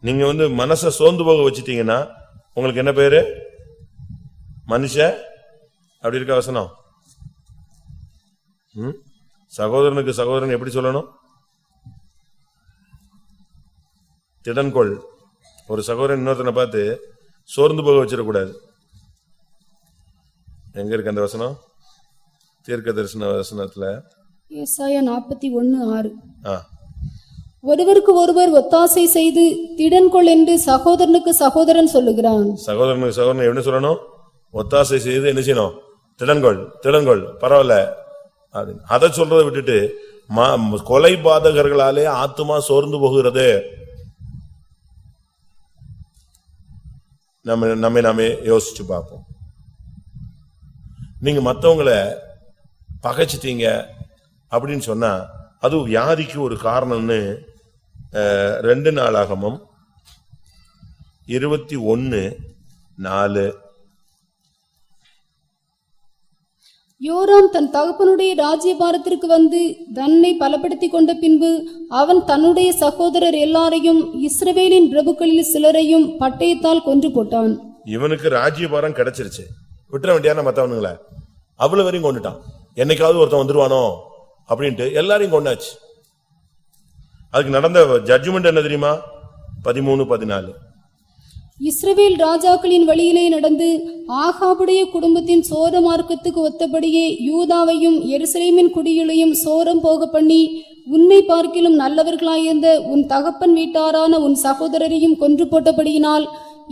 Speaker 1: நீங்க வந்து மனசை சோர்ந்து போக வச்சுட்டீங்கன்னா உங்களுக்கு என்ன பேரு மனுஷ அப்படி இருக்க வசனம் ம் சகோதரனுக்கு சகோதரன் எப்படி சொல்லணும் திடன்கொள் ஒரு சகோதரன் இன்னொருத்தனை பார்த்து சோர்ந்து போக வச்சிடக்கூடாது எங்க இருக்கு அந்த வசனம் தீர்க்க தரிசன வசனத்துல
Speaker 2: நாற்பத்தி ஒன்னு ஆறு ஒருவருக்கு ஒருவர் ஒத்தாசை செய்து திடன்கொள் என்று சகோதரனுக்கு சகோதரன் சொல்லுகிறான்
Speaker 1: சகோதரனுக்கு சகோதரன் என்ன சொல்லணும் ஒத்தாசை செய்து என்ன செய்யணும் திடன்கொள் திடன்கொள் பரவாயில்ல அதை சொல்றதை விட்டுட்டு கொலை பாதகர்களாலே ஆத்மா சோர்ந்து போகிறது நம்ம நம்ம நாமே யோசிச்சு பார்ப்போம் நீங்க மற்றவங்களை பகைச்சிட்டீங்க அப்படின்னு சொன்னா அது வியாதிக்கு ஒரு காரணம்னு ரெண்டு நாளாகமும் இருபத்தி ஒன்று நாலு
Speaker 2: யோராம் தன் தகப்பனுடைய ராஜ்யபாரத்திற்கு வந்து தன்னை பலப்படுத்தி கொண்ட பின்பு அவன் தன்னுடைய சகோதரர் எல்லாரையும் இஸ்ரவேலின் பிரபுக்களில் சிலரையும் பட்டயத்தால் கொன்று போட்டான்
Speaker 1: இவனுக்கு ராஜ்யபாரம் கிடைச்சிருச்சு விட்டுற வேண்டியான மத்தவனுங்களே அவ்வளவு வரையும் கொண்டுட்டான் என்னைக்காவது ஒருத்தன் வந்துருவானோ அப்படின்ட்டு எல்லாரையும் கொண்டாச்சு அதுக்கு நடந்த ஜட்ஜ்மெண்ட் என்ன தெரியுமா பதிமூணு பதினாலு
Speaker 2: இஸ்ரவேல் ராஜாக்களின் வழியிலே நடந்து ஆகாபுடைய குடும்பத்தின் சோர மார்க்கத்துக்கு ஒத்தபடியே யூதாவையும் எருசலேமின் குடியிலையும் சோரம் போக பண்ணி உன்னை பார்க்கிலும் நல்லவர்களாயிருந்த உன் தகப்பன் வீட்டாரான உன் சகோதரரையும் கொன்று போட்டபடியினால்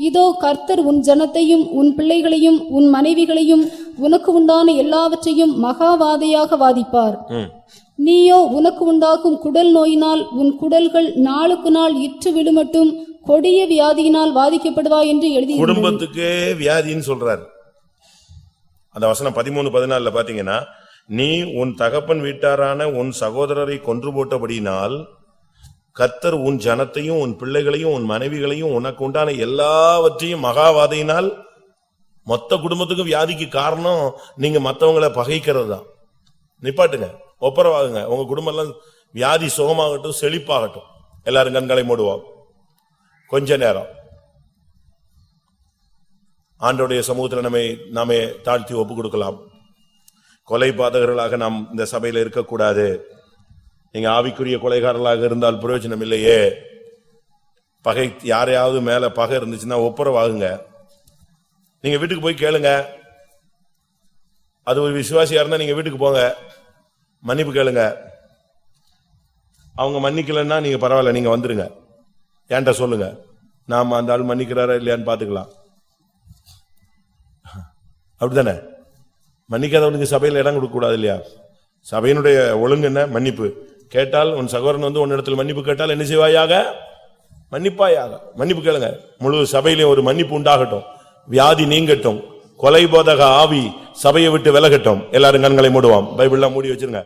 Speaker 2: இதோ கர்த்தர் உன் ஜனத்தையும் உன் பிள்ளைகளையும் உன் மனைவிகளையும் உனக்கு உண்டான எல்லாவற்றையும் மகாவாதையாக வாதிப்பார் நீயோ உனக்கு உண்டாகும் குடல் நோயினால் உன் குடல்கள் நாளுக்கு நாள் இற்று விழுமட்டும் கொடிய வியாதியினால் பாதிக்கப்படுவா என்று எழுதி
Speaker 1: குடும்பத்துக்கு வியாதின்னு சொல்றார் அந்த வசனம் பதிமூணு பதினாலுல பாத்தீங்கன்னா நீ உன் தகப்பன் வீட்டாரான உன் சகோதரரை கொன்று போட்டபடினால் கத்தர் உன் ஜனத்தையும் உன் பிள்ளைகளையும் உன் மனைவிகளையும் உனக்கு உண்டான எல்லாவற்றையும் மகாவாதையினால் மொத்த குடும்பத்துக்கும் வியாதிக்கு காரணம் நீங்க மற்றவங்களை பகைக்கிறது தான் நிப்பாட்டுங்க ஒப்புரவாகுங்க உங்க குடும்பம் எல்லாம் வியாதி சுகமாகட்டும் செழிப்பாகட்டும் எல்லாரும் கண்களை மூடுவோம் கொஞ்ச நேரம் ஆண்டோடைய சமூகத்தில் நம்மை நாமே தாழ்த்தி ஒப்பு கொடுக்கலாம் கொலை பாதகர்களாக நாம் இந்த சபையில் இருக்கக்கூடாது நீங்க ஆவிக்குரிய கொலைகாரர்களாக இருந்தால் பிரயோஜனம் இல்லையே பகை யாரையாவது மேல பகை இருந்துச்சுன்னா ஒப்புரவாகுங்க நீங்க வீட்டுக்கு போய் கேளுங்க அது ஒரு விசுவாசியா இருந்தா நீங்க வீட்டுக்கு போங்க மன்னிப்பு கேளுங்க அவங்க மன்னிக்கலன்னா நீங்க பரவாயில்ல நீங்க வந்துருங்க ஏன்ட்ட சொல்லுங்க நாம அந்த ஆள் மன்னிக்கிறாரா இல்லையான்னு பாத்துக்கலாம் அப்படித்தானே மன்னிக்காதவனுக்கு சபையில் இடம் கொடுக்க கூடாது இல்லையா சபையினுடைய ஒழுங்கு என்ன மன்னிப்பு கேட்டால் உன் சகோதரன் வந்து உன்னிடத்தில் இடத்துல மன்னிப்பு கேட்டால் என்ன செய்வாயாக மன்னிப்பாயாக மன்னிப்பு கேளுங்க முழு சபையிலையும் ஒரு மன்னிப்பு உண்டாகட்டும் வியாதி நீங்கட்டும் கொலை போதக ஆவி சபையை விட்டு விலகட்டும் எல்லாரும் கண்களை மூடுவோம் பைபிள்லாம் மூடி வச்சிருங்க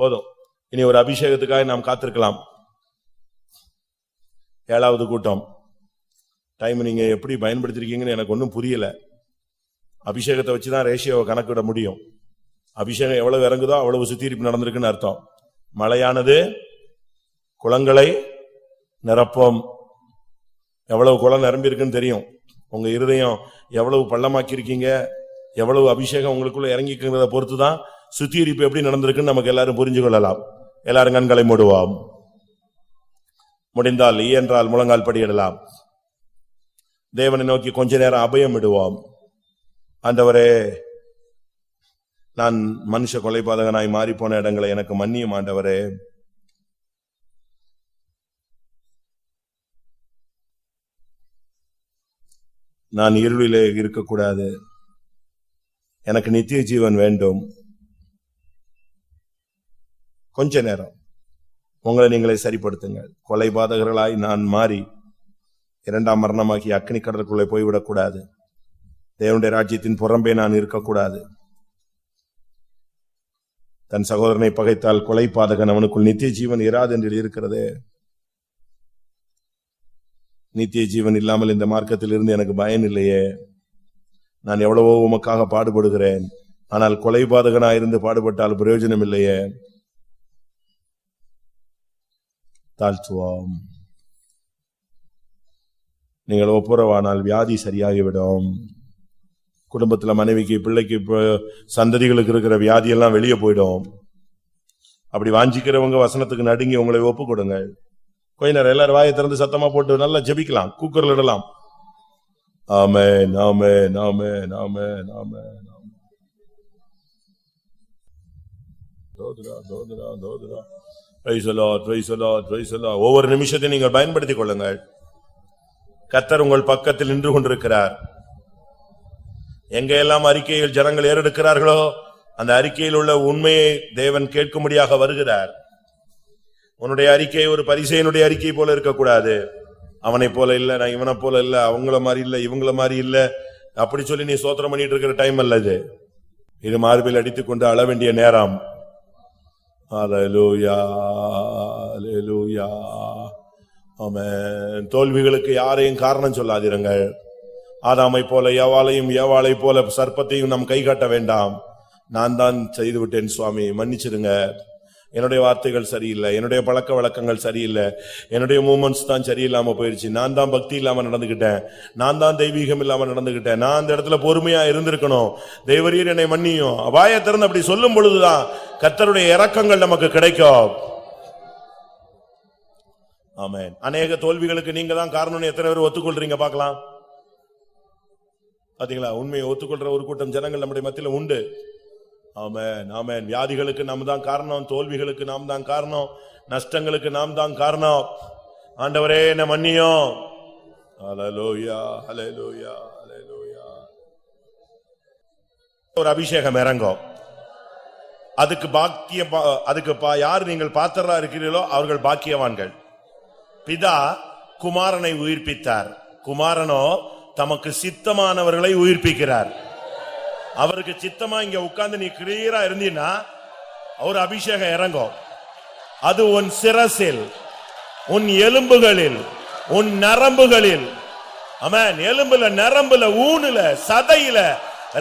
Speaker 1: போதும் இனி ஒரு அபிஷேகத்துக்காக நாம் காத்திருக்கலாம் ஏழாவது கூட்டம் டைம் நீங்க எப்படி பயன்படுத்திருக்கீங்கன்னு எனக்கு ஒன்றும் புரியல அபிஷேகத்தை வச்சு தான் ரேஷியோவை கணக்கிட முடியும் அபிஷேகம் எவ்வளவு இறங்குதோ அவ்வளவு சுத்திருப்பு நடந்திருக்குன்னு அர்த்தம் மழையானது குளங்களை நிரப்பும் எவ்வளவு குளம் நிரம்பி இருக்குன்னு தெரியும் உங்க இருதயம் எவ்வளவு பள்ளமாக்கி இருக்கீங்க எவ்வளவு அபிஷேகம் உங்களுக்குள்ள இறங்கிக்கிறத பொறுத்து தான் சுத்திகரிப்பு எப்படி நடந்திருக்குன்னு நமக்கு எல்லாரும் புரிஞ்சு கொள்ளலாம் எல்லாரும் கண்களை மூடுவோம் முடிந்தால் இயன்றால் முழங்கால் படியிடலாம் தேவனை நோக்கி கொஞ்ச நேரம் அபயம் விடுவோம் ஆண்டவரே நான் மனுஷ கொலைபாதகனாய் போன இடங்களை எனக்கு மன்னியும் ஆண்டவரே நான் இருளிலே இருக்கக்கூடாது எனக்கு நித்திய ஜீவன் வேண்டும் கொஞ்ச நேரம் உங்களை நீங்களே சரிப்படுத்துங்கள் கொலை பாதகர்களாய் நான் மாறி இரண்டாம் மரணமாகி அக்னி கடலுக்குள்ளே போய்விடக்கூடாது தேவனுடைய ராஜ்யத்தின் புறம்பே நான் இருக்கக்கூடாது தன் சகோதரனை பகைத்தால் கொலை பாதகன் அவனுக்குள் நித்திய ஜீவன் இராது என்று இருக்கிறதே நித்திய ஜீவன் இல்லாமல் இந்த மார்க்கத்தில் இருந்து எனக்கு பயன் இல்லையே நான் எவ்வளவோ உமக்காக பாடுபடுகிறேன் ஆனால் கொலை பாதகனாயிருந்து பாடுபட்டால் பிரயோஜனம் இல்லையே தாழ்த்துவோம் நீங்கள் ஒப்புரவானால் வியாதி சரியாகிவிடும் குடும்பத்தில் மனைவிக்கு பிள்ளைக்கு சந்ததிகளுக்கு இருக்கிற வியாதியெல்லாம் வெளியே போயிடும் அப்படி வாஞ்சிக்கிறவங்க வசனத்துக்கு நடுங்கி உங்களை ஒப்பு கொடுங்கள் கொஞ்ச நேரம் எல்லாரும் வாயை திறந்து சத்தமா போட்டு நல்லா ஜபிக்கலாம் குக்கர்ல இடலாம் ஆமே நாமே நாமே நாமே நாமே ஒவ்வொரு நிமிஷத்தையும் நீங்கள் பயன்படுத்திக் கொள்ளுங்கள் கத்தர் உங்கள் பக்கத்தில் நின்று கொண்டிருக்கிறார் எல்லாம் அறிக்கையில் ஜனங்கள் ஏறெடுக்கிறார்களோ அந்த அறிக்கையில் உள்ள உண்மையை தேவன் கேட்கும்படியாக வருகிறார் உன்னுடைய அறிக்கை ஒரு பரிசையனுடைய அறிக்கை போல இருக்கக்கூடாது அவனை போல இல்ல நான் இவனை போல இல்ல அவங்கள மாதிரி இல்ல இவங்கள மாதிரி இல்ல அப்படி சொல்லி நீ சோத்திரம் பண்ணிட்டு இருக்கிற டைம் அல்ல இது இது மார்பில் அடித்துக் கொண்டு அள வேண்டிய நேரம் தோல்விகளுக்கு யாரையும் காரணம் சொல்லாதிருங்கள் ஆதாமை போல ஏவாளையும் ஏவாளை போல சர்ப்பத்தையும் நாம் கை காட்ட வேண்டாம் நான் தான் செய்து விட்டேன் சுவாமி மன்னிச்சிருங்க என்னுடைய வார்த்தைகள் சரியில்லை என்னுடைய பழக்க வழக்கங்கள் சரியில்லை என்னுடைய மூமெண்ட்ஸ் தான் சரியில்லாமல் போயிடுச்சு நான் தான் பக்தி இல்லாமல் நடந்துக்கிட்டேன் நான் தான் தெய்வீகம் இல்லாமல் நடந்துக்கிட்டேன் நான் அந்த இடத்துல பொறுமையாக இருந்திருக்கணும் தெய்வரீர் என்னை மன்னியும் அபாய திறந்து அப்படி சொல்லும் பொழுதுதான் கத்தருடைய இறக்கங்கள் நமக்கு கிடைக்கும் ஆமேன் அநேக தோல்விகளுக்கு நீங்க தான் காரணம்னு எத்தனை பேர் ஒத்துக்கொள்றீங்க பார்க்கலாம் பாத்தீங்களா உண்மையை ஒத்துக்கொள்ற ஒரு கூட்டம் ஜனங்கள் நம்முடைய மத்தியில் உண்டு ஆமேன் ஆமேன் வியாதிகளுக்கு நாம் தான் காரணம் தோல்விகளுக்கு நாம் தான் காரணம் நஷ்டங்களுக்கு நாம் தான் காரணம் ஆண்டவரே என்ன மன்னியும் ஒரு அபிஷேகம் இறங்கும் அதுக்கு பாக்கிய அதுக்கு யார் நீங்கள் பாத்திரா இருக்கிறீர்களோ அவர்கள் பாக்கியவான்கள் பிதா குமாரனை உயிர்ப்பித்தார் குமாரனோ தமக்கு சித்தமானவர்களை உயிர்ப்பிக்கிறார் அவருக்கு சித்தமா இங்க உட்கார்ந்து நீ கிளியரா இருந்தீன்னா அவர் அபிஷேகம் இறங்கும் அது உன் சிரசில் உன் எலும்புகளில் உன் நரம்புகளில் அமன் எலும்புல நரம்புல ஊனுல சதையில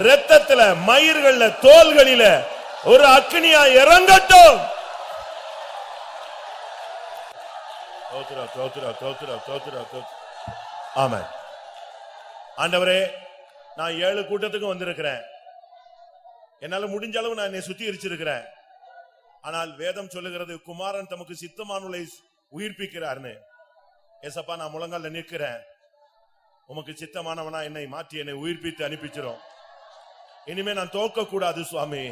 Speaker 1: ரத்தத்துல மயிர்கள்ல தோள்களில ஒரு அக்னியா இறங்கட்டும் ஆமா ஆண்டவரே நான் ஏழு கூட்டத்துக்கும் வந்திருக்கிறேன் என்னால முடிஞ்ச அளவு நான் என்னை சுத்திகரிச்சிருக்கிறேன் ஆனால் வேதம் சொல்லுகிறது குமாரன் தமக்கு சித்தமானுளை உயிர்ப்பிக்கிறார்னு ஏசப்பா நான் முழங்கால நிற்கிறேன் உமக்கு சித்தமானவனா என்னை மாற்றி என்னை உயிர்ப்பித்து அனுப்பிச்சிடும் இனிமே நான் தோக்க கூடாது சுவாமி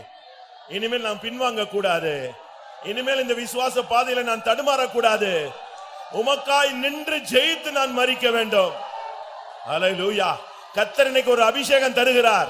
Speaker 1: இனிமேல் நான் பின்வாங்க கூடாது இனிமேல் இந்த விசுவாச பாதையில நான் தடுமாறக்கூடாது உமக்காய் நின்று ஜெயித்து நான் மறிக்க வேண்டும் அலை லூயா கத்தர் இன்னைக்கு ஒரு அபிஷேகம் தருகிறார்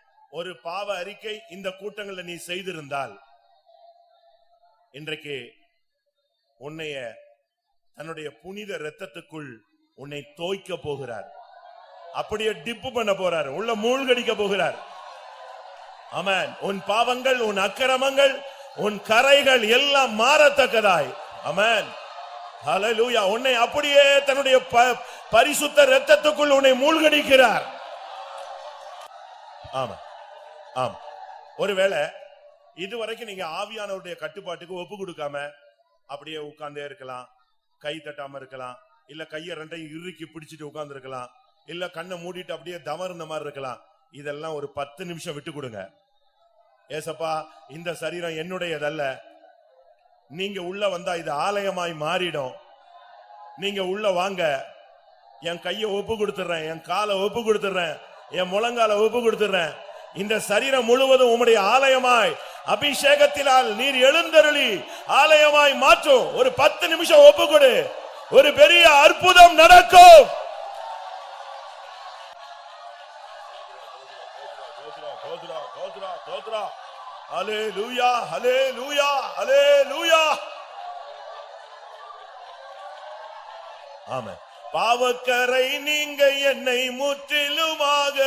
Speaker 1: ஒரு பாவ அறிக்கை இந்த கூட்டங்களில் நீ செய்திருந்தால் இன்றைக்கு உன்னைய தன்னுடைய புனித ரத்தத்துக்குள் உன்னை தோய்க்க போகிறார் அப்படியே டிப்பு பண்ண போறார் உள்ள மூழ்கடிக்க போகிறார் அமன் உன் பாவங்கள் உன் அக்கிரமங்கள் உன் கரைகள் எல்லாம் மாறத்தக்கதாய் அமன் உன்னை அப்படியே தன்னுடைய பரிசுத்த ரத்தத்துக்குள் உன்னை மூழ்கடிக்கிறார் ஆமா ஆம் ஒருவேளை இதுவரைக்கும் நீங்க ஆவியானவருடைய கட்டுப்பாட்டுக்கு ஒப்பு கொடுக்காம அப்படியே உட்கார்ந்தே இருக்கலாம் கை தட்டாம இருக்கலாம் இல்ல கையை ரெண்டையும் இறுக்கி பிடிச்சிட்டு உட்கார்ந்து இருக்கலாம் இல்ல கண்ணை மூடிட்டு அப்படியே தவறுந்த மாதிரி இருக்கலாம் இதெல்லாம் ஒரு பத்து நிமிஷம் விட்டு கொடுங்க ஏசப்பா இந்த சரீரம் என்னுடையதல்ல நீங்க உள்ள வந்தா இது ஆலயமாய் மாறிடும் நீங்க உள்ள வாங்க என் கையை ஒப்பு கொடுத்துறேன் என் காலை ஒப்பு கொடுத்துறேன் என் முழங்கால ஒப்பு கொடுத்துறேன் இந்த சரீரம் முழுவதும் உம்முடைய ஆலயமாய் அபிஷேகத்தினால் நீர் எழுந்தருளி ஆலயமாய் மாற்றும் ஒரு பத்து நிமிஷம் ஒப்பு கொடு ஒரு பெரிய அற்புதம் நடக்கும் அலே லூயா அலே லூயா அலே லூயா ஆமா பாவக்கரை நீங்க என்னை முற்றிலுமாக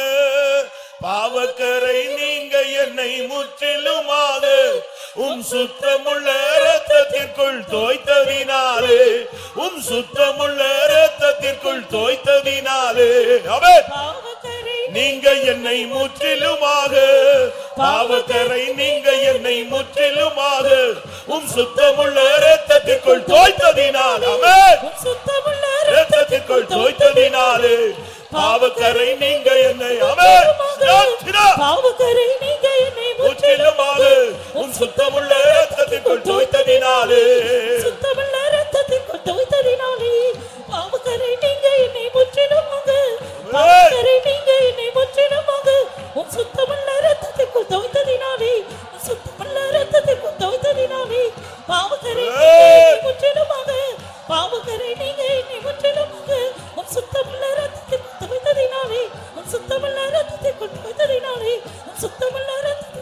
Speaker 1: பாவக்கரை நீங்க என்னை முற்றிலுமாக உம் சுத்தமுள்ள ரத்தத்திற்குள் தோய்த்ததினாலே உம் சுத்தமுள்ள ரத்தத்திற்குள் தோய்த்ததினாலே அவர் நீங்க என்னை முற்றிலுமாக பாவக்கரை நீங்க என்னை முற்றிலுமாக உம் சுத்தமுள்ள ரத்தத்திற்குள் தோய்த்ததினால் அவர் சுத்தமுள்ள ரத்தத்திற்குள் தோய்த்ததினாலே பாவக்கரை நீங்க என்னை அவன் பாவக்கரை நீங்க என்னை முற்றிலுமாறு உன் சுத்தமுள்ள ரத்தத்திற்குள் தோய்த்ததினாலே
Speaker 2: சுத்தமுள்ள ரத்தத்திற்குள் தோய்த்ததினாலே பாவக்கரை நீங்க என்னை முற்றிலுமாக பாவக்கரை நீங்க என்னை முற்றிலுமாக உன் சுத்தமுள்ள ரத்தத்திற்குள் தோய்த்ததினாலே சுத்தமுள்ள ரத்தத்திற்குள் தோய்த்ததினாலே பாவக்கரை முற்றிலுமாக பாவக்கரை நீங்க என்னை முற்றிலுமாக உன் சுத்தமுள்ள ரத்தத்திற்கு சுத்தமில்லாத ரத்தத்தை கொண்டு வந்ததினாலே சுத்தமில்லாத